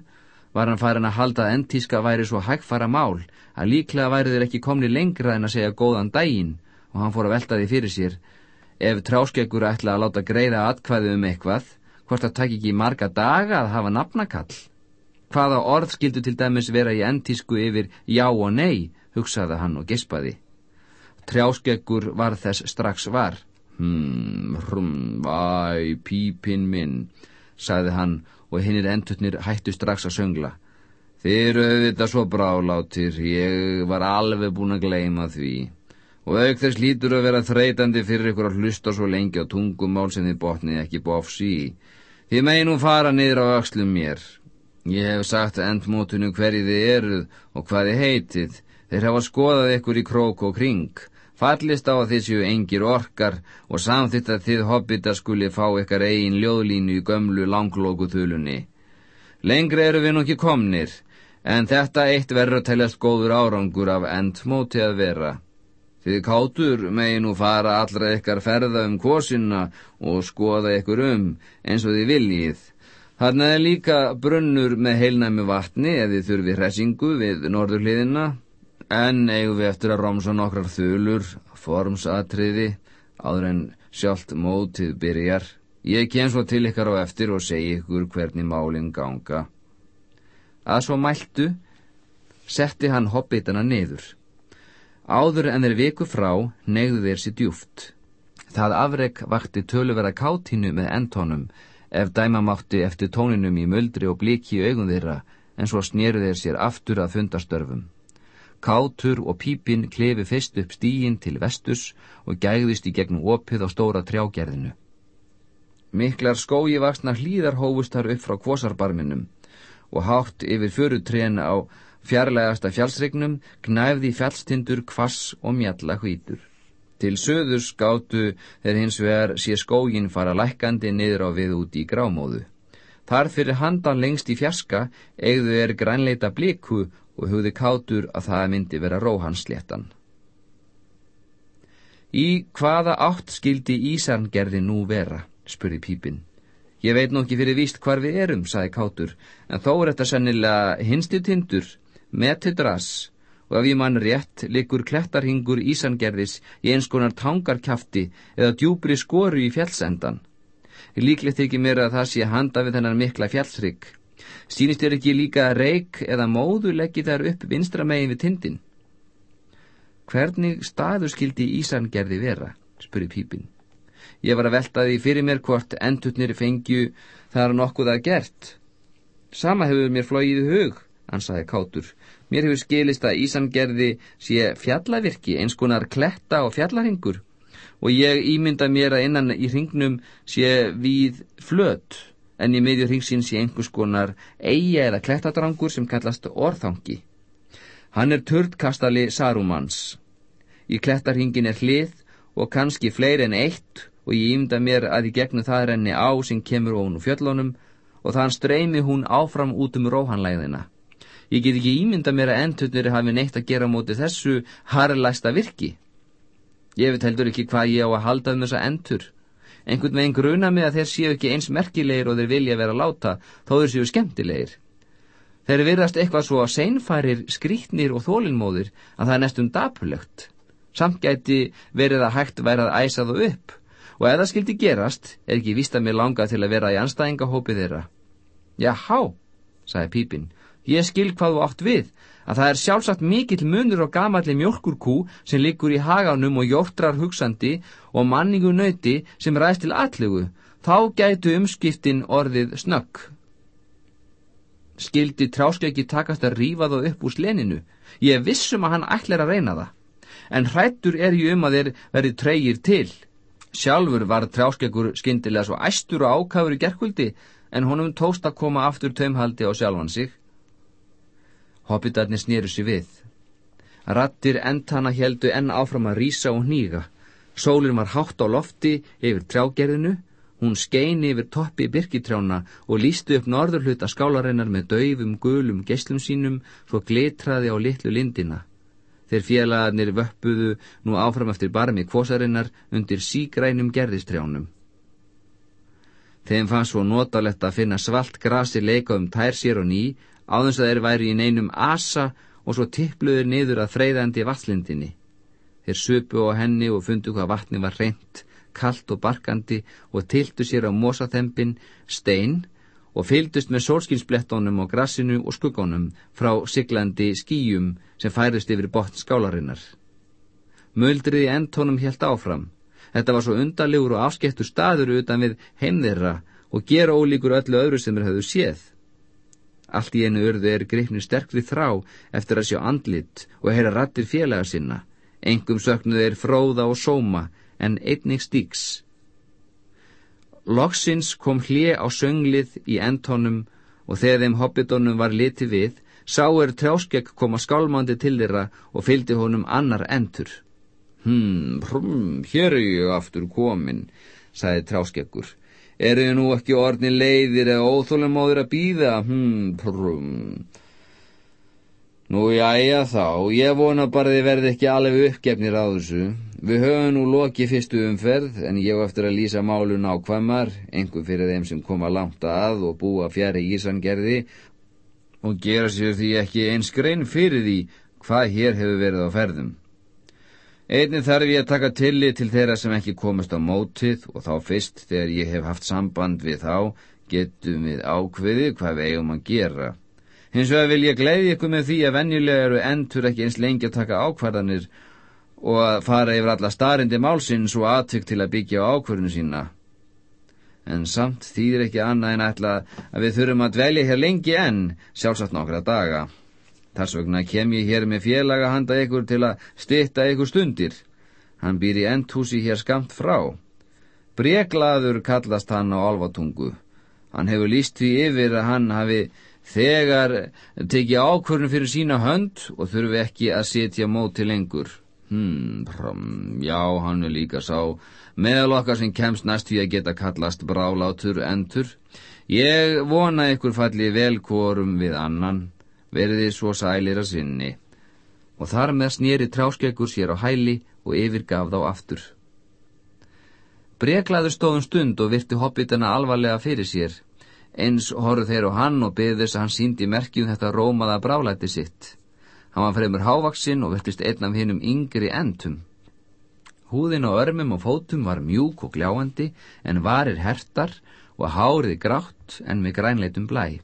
var hann farin að halda að entíska væri svo hægfara mál að líklega væri þeir ekki komni lengra en að segja góðan daginn og hann fór að velta því fyrir sér. Ef tráskeggur ætla að láta greiða atkvæðu um eitthvað, hvort það takk ekki marga daga að hafa nafnakall. Hvaða orð skildu til dæmis vera í entísku yfir já og nei, hugsaði hann og gespaði. Trjáskeggur var þess strax var. Hmm, hrum, væ, pípinn minn, sagði hann og hinnir endutnir hættu strax að söngla. Eru auðvitað svo brálátir, ég var alveg búin að gleima því. Og auk þess lítur að vera þreytandi fyrir ykkur að hlusta svo lengi á tungumál sem þið botnið ekki bófs í. Þið megin nú fara niður á axlum mér. Ég hef sagt endmótunu hverji þið eruð og hvað þið heitið. Þeir hafa skoðað ykkur í krók og kring. Fallist á að þið séu engir orkar og samþitt að þið hobbita skuli fá ykkar eigin ljóðlínu í gömlu langlókuþulunni. Lengri eru við nú ekki komnir, en þetta eitt verður að teljast góður árangur af endmóti að vera. Þið kátur megi nú fara allra ykkar ferða um kosina og skoða ykkur um eins og þið viljið. Þarna er líka brunnur með heilnæmi vatni þið þurfi hressingu við norðurliðina, en eigum við eftir að romsa nokkrar þulur, formsatriði, áður en sjálft mótið byrjar. Ég kem svo til ykkar á eftir og segi ykkur hvernig málinn ganga. Að svo mæltu, setti hann hobbitana niður. Áður en þeir viku frá, negðu þeir sér djúft. Það afreg vakti töluvera kátínu með entónum, ef dæma mátti eftir tóninum í möldri og bliki í augum þeirra, en svo snýru þeir sér aftur að fundastörfum. Kátur og pípin klefi fyrst upp stígin til vestus og gægðist í gegnum opið á stóra trjágerðinu. Miklar skói vaksna hlýðar hófust þar upp frá kvosarbarminum og hátt yfir förutréna á fjarlægasta fjálsregnum knæfði fjálstindur kvass og mjalla hvítur. Til söðurs gáttu þeir hins vegar sé skógin fara lækkandi niður á við út í grámóðu. Þar fyrir handan lengst í fjarska eigðu er grænleita bliku og hugði kátur að það myndi vera róhansléttan. Í hvaða átt skildi Ísarngerði nú vera, spurði Pípin. Ég veit nú ekki fyrir víst hvar við erum, saði kátur, en þó er þetta sennilega hinstu tindur, metudras, og ef ég mann rétt likur klettarhingur Ísangerðis í eins konar tangarkjafti eða djúbri skoru í fjallsendan. Líklegt ekki mér að það sé handa við þennan mikla fjallsrygg. Sýnist þér ekki líka reik eða móðu leggi þær upp vinstra megin við tindin? Hvernig staður skildi Ísangerði vera? spurði Pípin. Ég var að velta því fyrir mér hvort endutnir fengju þar nokkuð að gert. Sama hefur mér flóið í hug, ansaði kátur. Mér hefur skilist að Ísangerði sé fjallavirki, eins konar kletta og fjallaringur og ég ímynda mér að innan í hringnum sé við flöt en í miðjur hringsins sé einhvers konar eiga eða klettadrangur sem kallast orðhangi. Hann er törtkastali Sarumans. Í klettarhingin er hlið og kannski fleiri en eitt og ég ímynda mér að í gegnum það er enni á sem kemur ofn úr fjöllunum og þann streymi hún áfram út um róhanlæðina. Ég get ekki ímynda mér að endutnir hafi neitt að gera móti þessu harlæsta virki. Ég veit heldur ekki hvað ég á að halda um þessa endur. Einhvern veginn gruna mig að þeir séu ekki eins merkilegir og þeir vilja vera láta, þó þeir séu skemmtilegir. Þeir virðast eitthvað svo að seinfærir, skrítnir og þólinnmóðir að það er nestum dapulegt. Samt gæti verið að hægt værað æsa þú upp og ef það skildi gerast er ekki víst að mér langa til að vera í anstæðingahópi þeirra. Já, há, sagði Pípinn, ég skil hvað þú átt við, að það er sjálfsagt mikill munur og gamalli mjölkurkú sem liggur í haganum og jórtrar hugsandi og manningu nöyti sem ræðst til allugu, þá gætu umskiptin orðið snögg. Skildi tráskeiki takast að rífa þá upp úr sleninu. Ég vissum að hann ætlar að reyna það. En hrættur er ég um að þeir verið treyir til. Sjálfur var trjáskeikur skindilega svo æstur og ákafur í gerkvöldi en honum tóst að koma aftur taumhaldi á sjálfan sig. Hobbitarnir snýru sér við. Rattir entana heldu enn áfram að rýsa og hníga. Sólinn var hátt á lofti yfir trjágerðinu, hún skeini yfir toppi birkitrjána og lísti upp norðurhluta skálarinnar með döifum gulum geslum sínum svo glitraði á litlu lindina. Þeir félagarnir vöppuðu nú áfram eftir barmi kvosarinnar undir sígrænum gerðistrjánum. Þeim fannst svo notalett að finna svalt grasi leika um tær sér og ný áðins að þeir væri í neinum asa og svo tippluður niður að freyðandi vatslindinni. Þeir söpu á henni og fundu hvað vatni var reynt, kallt og barkandi og tiltu sér á mosaþempin, stein og fyldust með sólskinsblettónum og grassinu og skuggónum frá siglandi skýjum sem færðust yfir botn skálarinnar. Möldriði endtónum helt áfram. Þetta var svo undalegur og afskettur staður utan við heimðirra og gera ólíkur öllu öðru sem þeir höfðu séð. Allt í einu örðu er greifni sterkri þrá eftir að sjá andlit og heyra rattir félaga sinna. Engum söknuð er fróða og sóma en einnig stíks. Loksins kom hlje á sönglið í entónum og þegar þeim hobbitónum var liti við, sá er trjáskegg koma skálmandi til þeirra og fylgdi honum annar entur. Hmm, hrum, hér er ég aftur komin, sagði trjáskeggur. Eru þið nú ekki orðin leiðir eða óþólumóður að býða? Hmm, prum. Nú, jájá þá, ég vona bara þið verði ekki alveg uppgefnir á þessu. Við höfum nú lokið fyrstu umferð, en ég eftir að lýsa málun á hvammar, einhver fyrir þeim sem koma langt að og búa fjari ísangerði og gera sér því ekki eins grein fyrir því hvað hér hefur verið á ferðum. Einnig þarf ég að taka tillit til þeirra sem ekki komast á mótið og þá fyrst þegar ég hef haft samband við þá getum við ákveði hvað við eigum að gera. Hins vegar vil ég gleyði ykkur með því að venjulega eru endur ekki eins lengi að taka ákvarðanir og að fara yfir alla starindi málsins og aðtök til að byggja á ákvarðinu sína. En samt þýðir ekki annað en ætla að við þurfum að dvelja hér lengi enn, sjálfsagt nokkra daga. Þess vegna kem ég hér með félaga handa ykkur til að stitta ykkur stundir. Hann býr í endhúsi hér skamt frá. Breglaður kallast hann á alvatungu. Hann hefur líst því yfir að hann hafi þegar tekið ákvörnum fyrir sína hönd og þurfi ekki að setja móti lengur. Hmm, prom, já, hann er líka sá meðal okkar sem kemst næst því að geta kallast brálátur endur. Ég vona ykkur falli velkvorum við annan veriði svo sælir að sinni og þar með snýri tráskeggur sér á hæli og yfirgaf þá aftur. Breglaður stóðum stund og virti hobbitana alvarlega fyrir sér, eins horfð þeir á hann og beði þess að hann síndi merkjum þetta rómaða brálæti sitt. Hann var fremur hávaksinn og virtist einn af hinnum yngri endum. Húðin á örmum og fótum var mjúk og gljáandi en varir hertar og hárið grátt en með grænleitum blæ.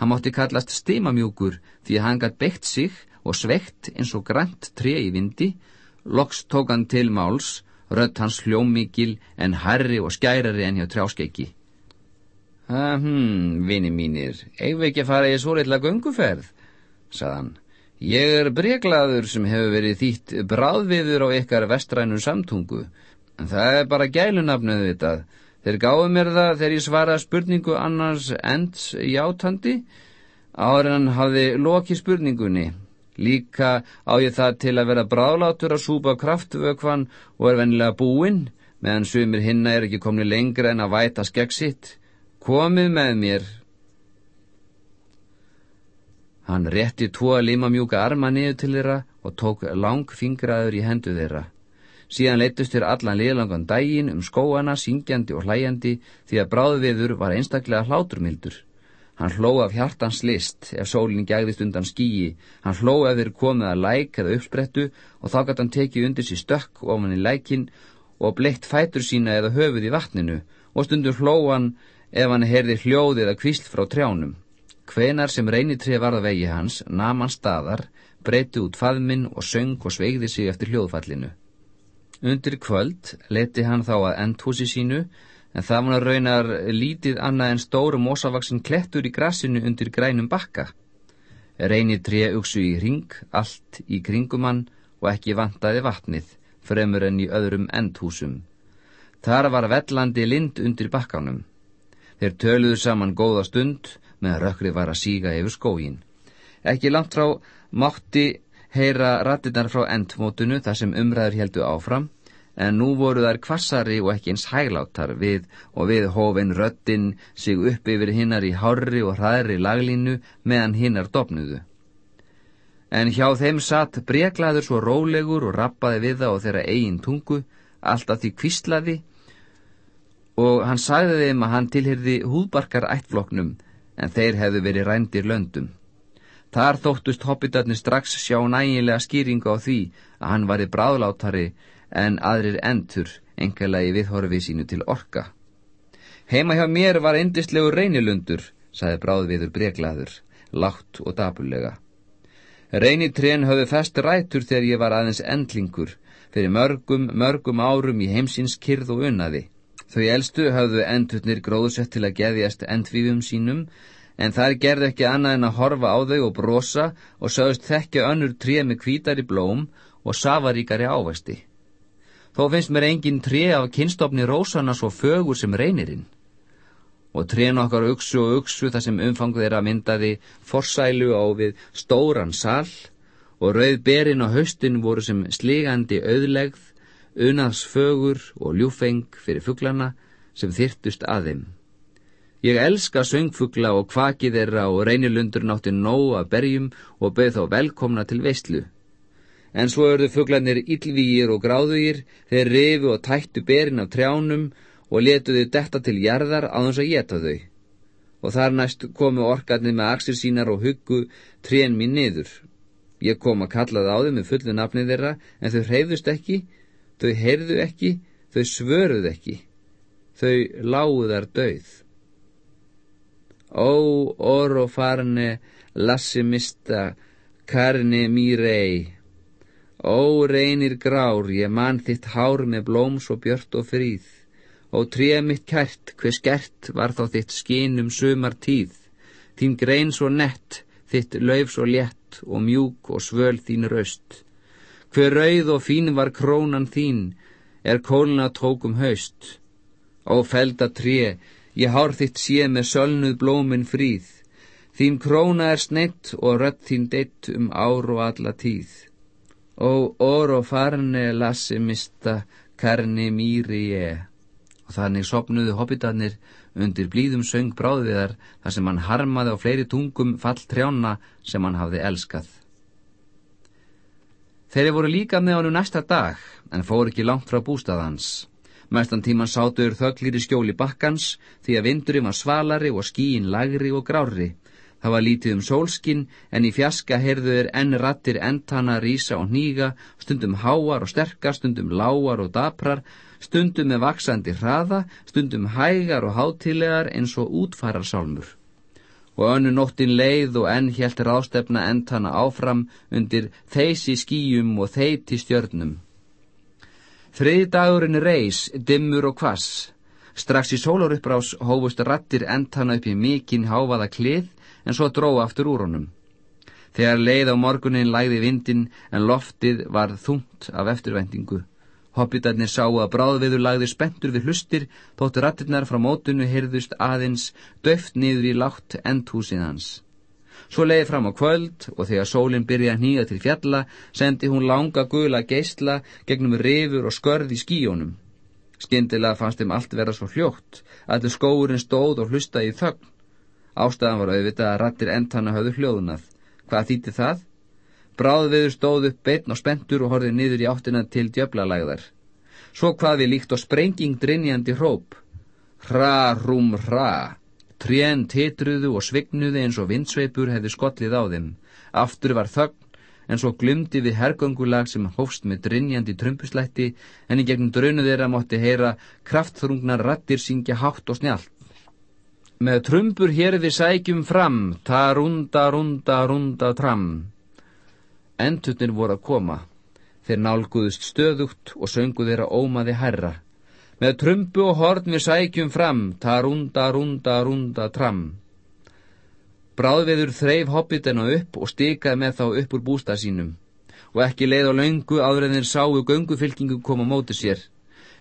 Hann mátti kallast stimamjúkur því að hann gætt beitt sig og sveitt eins og grænt tre í vindi, loks tók hann til máls, Rött hans hljómikil en herri og skærari en hjá trjáskeiki. Hm, vini mínir, eigum við ekki að fara í svo litla gunguferð, saðan. Ég er breglaður sem hefur verið þýtt bráðviður á ykkar vestrænum samtungu, en það er bara gælunafnuð vitað. Þeir gáðu mér það þegar ég svara spurningu annars ends játandi, áður en hann hafði lokið spurningunni. Líka á ég það til að vera bráðlátur að súpa kraftvökvan og er vennilega búinn, meðan sumir hinna er ekki komni lengra en að væta skegg sitt. Komið með mér. Hann rétti tvo að lima mjúka arma niður til þeirra og tók lang fingraður í hendu þeirra. Síðan leittust þér allan liðlangan dægin um skóana, syngjandi og hlæjandi því að bráðviður var einstaklega hláturmildur. Hann hló af hjartans list ef sólinn gæðist undan skíi, hann hló ef þeir komið að læk eða uppsprettu og þá gæti hann tekið undir sér stökk ofan í lækin og bleitt fætur sína eða höfuð í vatninu og stundur hló hann ef hann heyrði hljóð eða kvísl frá trjánum. Hvenar sem reynitrið varða vegi hans, nam hann staðar, breyti út faðminn og söng og sveigði sig eftir hljóðfallinu. Undir kvöld leti hann þá að endhúsi sínu en það var raunar lítið annað en stóru mósavaksin klettur í grassinu undir grænum bakka. Reynir tré uksu í ring, allt í kringumann og ekki vantaði vatnið, fremur enn í öðrum endhúsum. Þar var vellandi lind undir bakkanum. Þeir töluðu saman góða stund meðan rökkrið var að síga yfir skógin. Ekki langt frá mátti heyra rattinnar frá endmótunu þar sem umræður heldu áfram en nú voru þær kvassari og ekki eins hægláttar við og við hófin röttin sig upp yfir hinnar í hárri og hraðri laglínu meðan hinnar dopnuðu. En hjá þeim satt breklaður svo rólegur og rappaði við það á þeirra eigin tungu, alltaf því kvíslaði og hann sagði þeim að hann tilhyrði húðbarkar ættfloknum en þeir hefðu verið rændir löndum. Þar þóttust hoppitarnir strax sjá nægilega skýringa á því að hann var í bráðlátari en aðrir endur engalagi viðhorfi sínu til orka. Heima hjá mér var endistlegu reynilundur, saði bráðviður breglaður, látt og dabulega. Reynitrén höfðu fest rætur þegar ég var aðeins endlingur, fyrir mörgum, mörgum árum í heimsins kyrð og unnaði. Þau elstu höfðu endurnir gróðsett til að geðjast endvíðum sínum, en þær gerði ekki annað en að horfa á þau og brosa og sögust þekkja önnur tré með kvítari blóm og safaríkari ávesti. Þó finnst mér engin tré af kynstofni rósana svo fögur sem reynirinn. Og trén okkar uksu og uksu þar sem umfangu þeirra myndaði forsælu á við stóran sall og rauð berin á haustin voru sem sligandi auðlegð, unaðsfögur og ljúfeng fyrir fugglana sem þyrtust að þeim. Ég elska söngfugla og kvaki þeirra og reynilundur nátti nóg að berjum og bauð þá velkomna til veistlu en svo örðu fugglarnir yllvígir og gráðugir, þeir rifu og tættu berin af trjánum og letuðu detta til jarðar á þess að geta þau. Og þar næst komu orkarnir með axir sínar og huggu trén mín niður. Ég kom að kalla það á þau með fullu nafnið þeirra, en þau hreyfðust ekki, þau heyrðu ekki, þau svöruð ekki. Þau láðar döið. Ó, orro farne, lassi mista, karni mírei, Ó, reynir grár, ég man þitt hár með blóms og björt og fríð. Ó, tríða mitt kært, hver skert var þá þitt skinum sumar tíð. Þín grein svo nett, þitt lauf svo létt og mjúk og svöl þín raust. Hver rauð og fín var krónan þín, er kóluna tókum haust. Ó, felda tré, ég hár þitt sé með sölnuð blómin fríð. Þín króna er snett og rött þín deitt um ár og alla tíð og oro farne lassi mista karni mýri ég. Og þannig sopnuðu hobbitarnir undir blíðum söng bráðviðar þar sem hann harmaði á fleiri tungum fall trjána sem hann hafði elskað. Þeirri voru líka með honum næsta dag, en fór ekki langt frá bústaðans. Mestan tíman sátuður þöglir í skjóli bakkans, því að vindurinn var svalari og skíin lagri og grári, Það var lítið um sólskinn en í fjaska heyrðu þeir enn rattir entana, rísa og hníga, stundum háar og sterkar, stundum lágar og daprar, stundum með vaksandi hraða, stundum hægar og hátilegar eins og útfararsálmur. Og önnu nóttin leið og enn helt rástefna entana áfram undir þeysi skýjum og þeiti stjörnum. Þriði dagurinn reys, dimmur og kvass. Strax í sólaruppbrás hófust rattir endana upp í mikinn háfaða klið en svo dróða aftur úr honum. Þegar leið á morgunin læði vindin en loftið var þungt af eftirvendingu. Hoppitarnir sáu að bráðviður lagði spentur við hlustir þóttu rattirnar frá mótunu heyrðust aðeins döft niður í látt endhúsið hans. Svo leiði fram á kvöld og þegar sólinn byrjaði að nýja til fjalla sendi hún langa gula geysla gegnum rifur og skörð í skíjónum. Skyndilega fannst þeim allt vera svo hljótt að þau skóurinn stóð og hlustaði í þögn. Ástæðan var auðvitað að rattir endhanna höfðu hljóðunað. Hvað þýtti það? Bráðviður stóð upp beitn og spentur og horfið niður í áttina til djöblalægðar. Svo hvað við líkt og sprenging drinjandi hróp. Hra, rúm, hra. Trén titruðu og svignuði eins og vindsveipur hefði skollið á þeim. Aftur var þögn, en svo glumdi við hergöngulag sem hófst með drinjandi trumpuslætti, en í gegnum draunu þeirra mótti heyra kraftþrungnar rattir syngja hátt og snjált. Með trumpur hér við sækjum fram, ta runda, runda, runda tram. Endutnir voru að koma. Þeir nálguðust stöðugt og söngu þeirra ómaði herra. Með trumbu og horn við sækjum fram, ta runda, runda, runda tram. Bráðveður þreif hobbitena upp og stikaði með þá upp úr bústa sínum. Og ekki leið á laungu áður en þeir sáu göngufylkingu koma móti sér.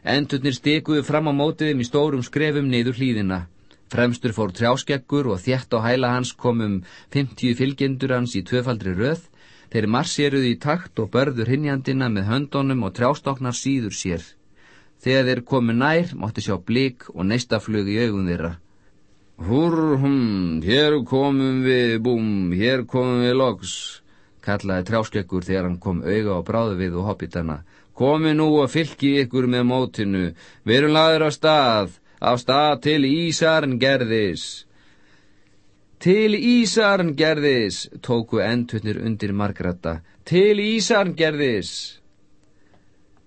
Endutnir stikuðu fram á mótiðum í stórum skrefum niður hlýðina. Fremstur fór trjáskekkur og þjætt á hæla hans komum 50 fylgjendur hans í tvöfaldri röð Þeir marsjeruðu í takt og börður hinjandina með höndunum og trjástoknar síður sér. Þegar þeir komu nær, mátti sjá blik og neistaflug í augum þeirra. Hurr, hum, hér komum við, búm, hér komum við loks, kallaði trjáskekkur þegar hann kom auga á bráðu við og hoppitana. Komi nú og fylki ykkur með mótinu, verum laður á stað, á stað til Ísarn gerðis. Til Ísarn gerðis, tóku endutnir undir margrata. Til Ísarn gerðis.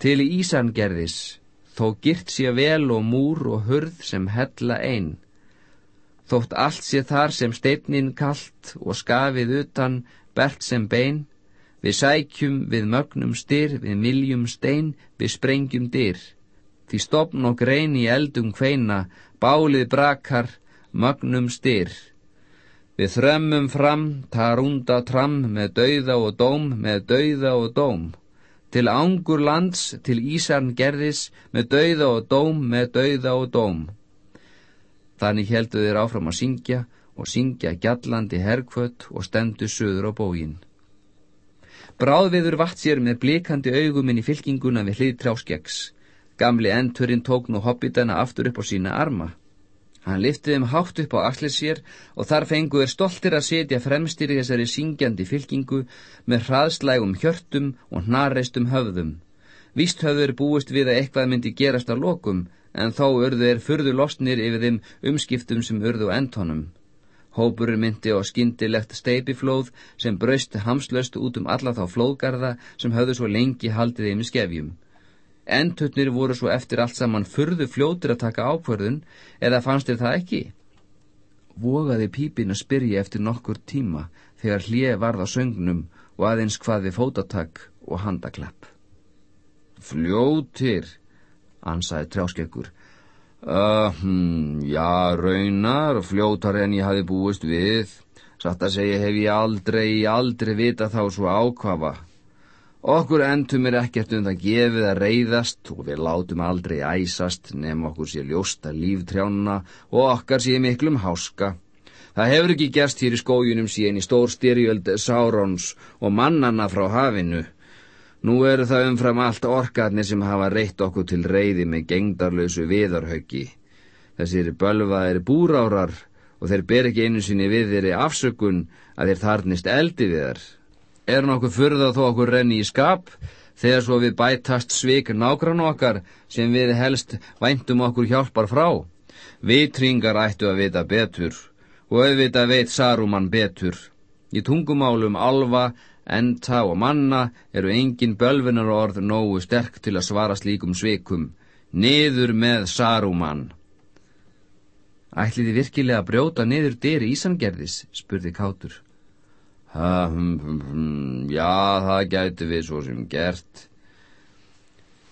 Til Ísarn gerðis, þó girt sé vel og múr og hurð sem hella einn. Þótt allt sé þar sem steitnin kallt og skafið utan, bert sem bein, við sækjum, við mögnum styr, við miljum stein, við sprengjum dyr. Því stopn og grein í eldum hveina, bálið brakar, mögnum styr. Við þrömmum fram, tarunda tram, með dauða og dóm, með dauða og dóm. Til ángur lands, til Ísarn gerðis, með dauða og dóm, með dauða og dóm. Þannig heldu þeir áfram að syngja og syngja gjallandi herkvött og stendu söður á bógin. Bráðviður vatt sér með blikandi auguminn í fylkinguna við hlið trjáskeggs. Gamli endurinn tók nú hobbitana aftur upp á sína arma. Hann liftið þeim hátt upp á allir sér og þar fengu er stoltir að setja fremstir í þessari syngjandi fylkingu með hraðslægum hjörtum og hnarreistum höfðum. Víst höfður búist við að eitthvað myndi gerast á lokum, en þó urðu er fyrðu losnir yfir þeim umskiptum sem urðu entónum. Hópurur myndi á skindilegt steipiflóð sem braust hamslöst út um alla þá flóðgarða sem höfðu svo lengi haldið þeim í skefjum. Endutnir voru svo eftir allt saman furðu fljótir að taka ákverðun eða fannst þér það ekki? Vogaði pípin að spyrja eftir nokkur tíma þegar hlið varð á söngnum og aðeins hvað við fótatak og handaklapp. Fljótir, ansaði trjáskekkur. Uh, hm, já, raunar, fljótar en ég hafi búist við. Satt að segja hef ég aldrei, aldrei vita þá svo ákvafa. Okkur endum er ekkert um það gefið að reyðast og við látum aldrei æsast nefn okkur sé ljósta líftrjána og okkar sé miklum háska. Það hefur ekki gerst hér í skójunum síðan í stór styrjöld Sáróns og mannanna frá hafinu. Nú eru það umfram allt orkarnir sem hafa reytt okkur til reyði með gengdarlausu viðarhauki. Þessir bölvaðir búrárar og þeir ber ekki einu sinni við þeirri afsökun að þeir þarnist eldi við þar er nokkuð fyrða þó okkur renni í skap þegar svo við bætast svik nágrann okkar sem við helst væntum okkur hjálpar frá. Vitringar ættu að vita betur og auðvita veit Saruman betur. Í tungumálum alfa, enta og manna eru engin bölvinar orð nógu sterk til að svara slíkum svikum. Niður með Saruman. Ætliði virkilega að brjóta niður dyr ísangerðis, spurði Kátur. Ha, hm, hm, hm, já, það gæti við svo sem gert.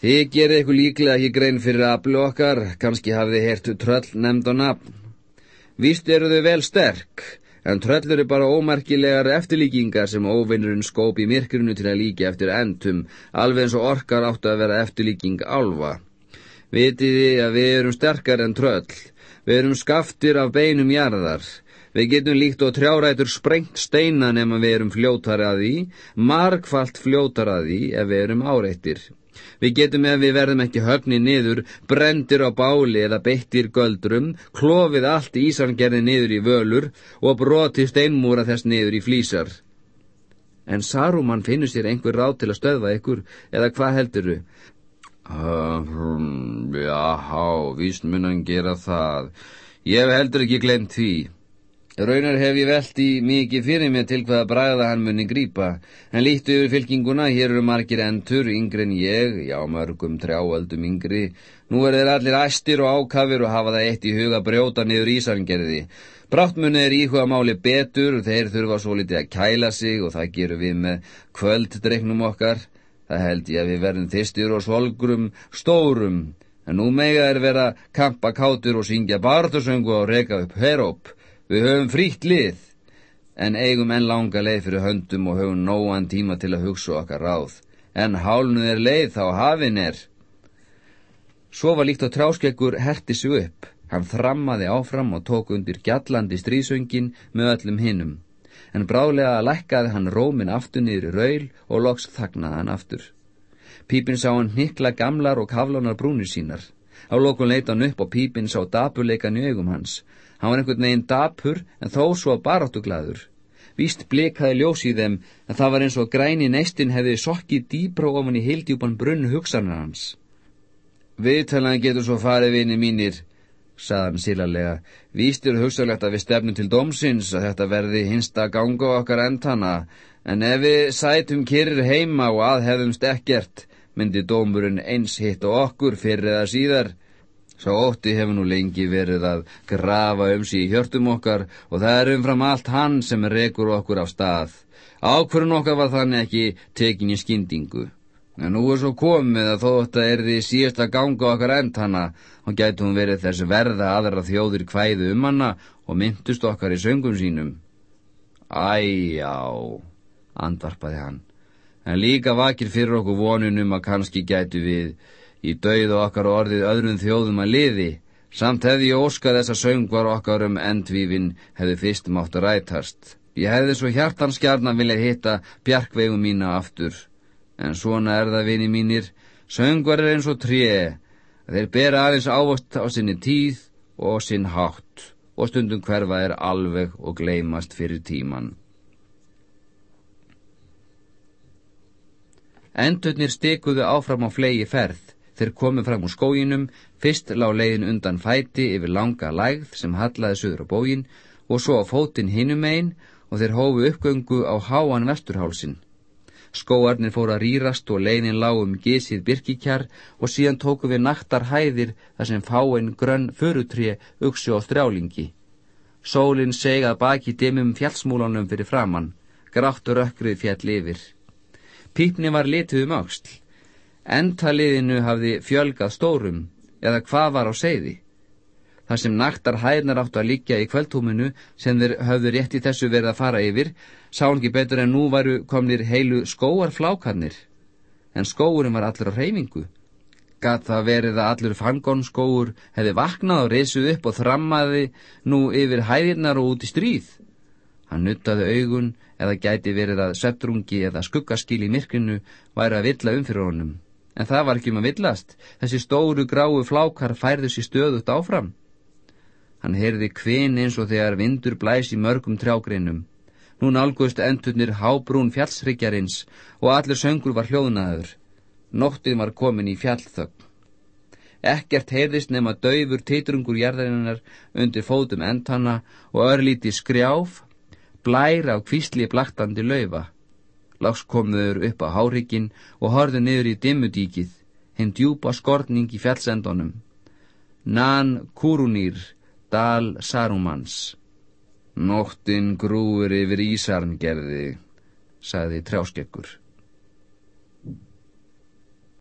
Þið gerir ykkur líklega ekki grein fyrir aflu okkar, kannski hafið hert tröll nefnd á nafn. Víst eru þau vel sterk, en tröll eru bara ómerkilegar eftirlíkingar sem óvinnurinn skóp í myrkrinu til að líka eftir endum, alveg eins og orkar áttu að vera eftirlíking álfa. Vitiði að við erum sterkar en tröll, við erum skaftir af beinum jarðar, Við getum líkt og trjárætur sprengt steina nema við erum fljótar að því, margfalt fljótar að því ef við erum áreittir. Við getum ef við verðum ekki höfni niður, brendir á báli eða beittir göldrum, klofið allt ísangerði niður í völur og broti steinmúra þess niður í flýsar. En Saruman finnur sér einhver ráð til að stöðva ykkur, eða hvað helduru? Uh, hm, já, há, víst mun hann gera það. Ég heldur ekki glemt því. Raunar hef ég velt í mikið fyrir mig til hvaða bræða hann muni grípa, en lítu yfir fylkinguna, hér eru margir endur, yngri en ég, já mörgum trjáöldum yngri, nú er þeir allir æstir og ákafir og hafa það eitt í huga brjóta niður ísangerði. Bráttmunni er íhuga máli betur, þeir þurfa svo litið að kæla sig og það gerum við með kvölddreiknum okkar, það held ég að við verðum þistir og svolgrum, stórum, en nú mega er vera kampa kátur og syngja barðursöngu og reka upp heróp, Við höfum frítt lið, en eigum enn langa leið fyrir höndum og höfum nóan tíma til að hugsa okkar ráð. En hálnuð er leið þá hafin er. Svo var líkt á tráskeggur herti sig upp. Hann þrammaði áfram og tók undir gjallandi strísöngin með öllum hinnum. En brálega lækkaði hann rómin aftur niður í raul og loks þagnaði hann aftur. Pípin sá hann hnikla gamlar og kaflanar brúnir sínar. Á lokun leita hann upp og pípin sá dapuleikan í augum hans. Hann var einhvern veginn dapur en þó svo baráttuglaður. Víst blikaði ljós í þeim en það var eins og græni neistinn hefði sokkið dýbra ofan í hildjúpan brunn hugsanar hans. Viðtalan getur svo farið vini mínir, saðan sílarlega. Víst eru hugsalegt að við stefnum til domsins að þetta verði hinsta ganga okkar endana, en ef við sætum kyrir heima og aðhefðumst ekkert, myndi dómurinn eins hitt og okkur fyrir eða síðar. Sá ótti hefur nú lengi verið að grafa um sí í hjörtum okkar og það er umfram allt hann sem rekur okkur á stað. Ákvörun okkar var þannig ekki tekin í skyndingu. En nú er svo komið að þótt að er því síðast að ganga okkar end hana og gætu hún verið þess verða aðra þjóðir kvæðu um hana og myndust okkar í söngum sínum. Æjá, andvarpaði hann, en líka vakir fyrir okkur vonunum að kannski gætu við í dauð og okkar orðið öðrum þjóðum að liði, samt hefði ég óskað þess að söngvar okkar um endvífin hefði fyrst mátt að rætast. Ég hefði svo hjartanskjarnan viljað hitta bjarkvegum mína aftur. En svona er það vini mínir, söngvar er eins og tré, þeir bera aðeins ávast á sinni tíð og sinn hátt og stundum hverfa er alveg og gleymast fyrir tíman. Endurnir stikuðu áfram á flegi ferð. Þeir komu fram úr skóginum, fyrst lág leiðin undan fæti yfir langa lægð sem hallaði söður á bógin og svo á fótinn hinum einn og þeir hófu uppgöngu á háan vesturhálsin. Skóarnir fóru að rýrast og leiðin lág um gesið birkikjar og síðan tóku við naktar hæðir þar sem fáinn grönn förutré uksi á strjálingi. Sólinn segað baki dimum fjallsmúlanum fyrir framann, gráttur ökkrið fjall yfir. Pípni var litið um auksl. Endaliðinu hafði fjölgað stórum, eða hvað var á seiði. Þar sem naktar hæðnar áttu að líkja í kveldhúminu sem þeir höfðu rétt í þessu verið að fara yfir, sá hann ekki betur en nú varu komnir heilu skóarflákarnir. En skóurin var allur á reyfingu. Gat það verið að allur fangónskóur hefði vaknað og reysuð upp og þrammaði nú yfir hæðirnar og út í stríð. Hann nuttaði augun eða gæti verið að söptrungi eða skuggaskil í myrkrinu væri að villa um fyrir honum. En það var ekki um að villast. Þessi stóru gráu flákar færðu sér stöðut áfram. Hann heyrði kvinn eins og þegar vindur blæs í mörgum trjágreinum. Nú nálgust endurnir hábrún fjallsryggjarins og allir söngur var hljóðnaður. Nóttið var komin í fjallþögn. Ekkert heyrðist nema döfur titrungur jærðarinnar undir fótum endhanna og örlíti skrjáf, blær á kvísli blaktandi laufa. Láks komuður upp á hárikinn og horðu niður í dimmudíkið, hinn djúpa skortning í fjallsendunum. Nan Kurunir, dal Sarumans. Nóttin grúur yfir Ísarngerði, sagði trjáskekkur.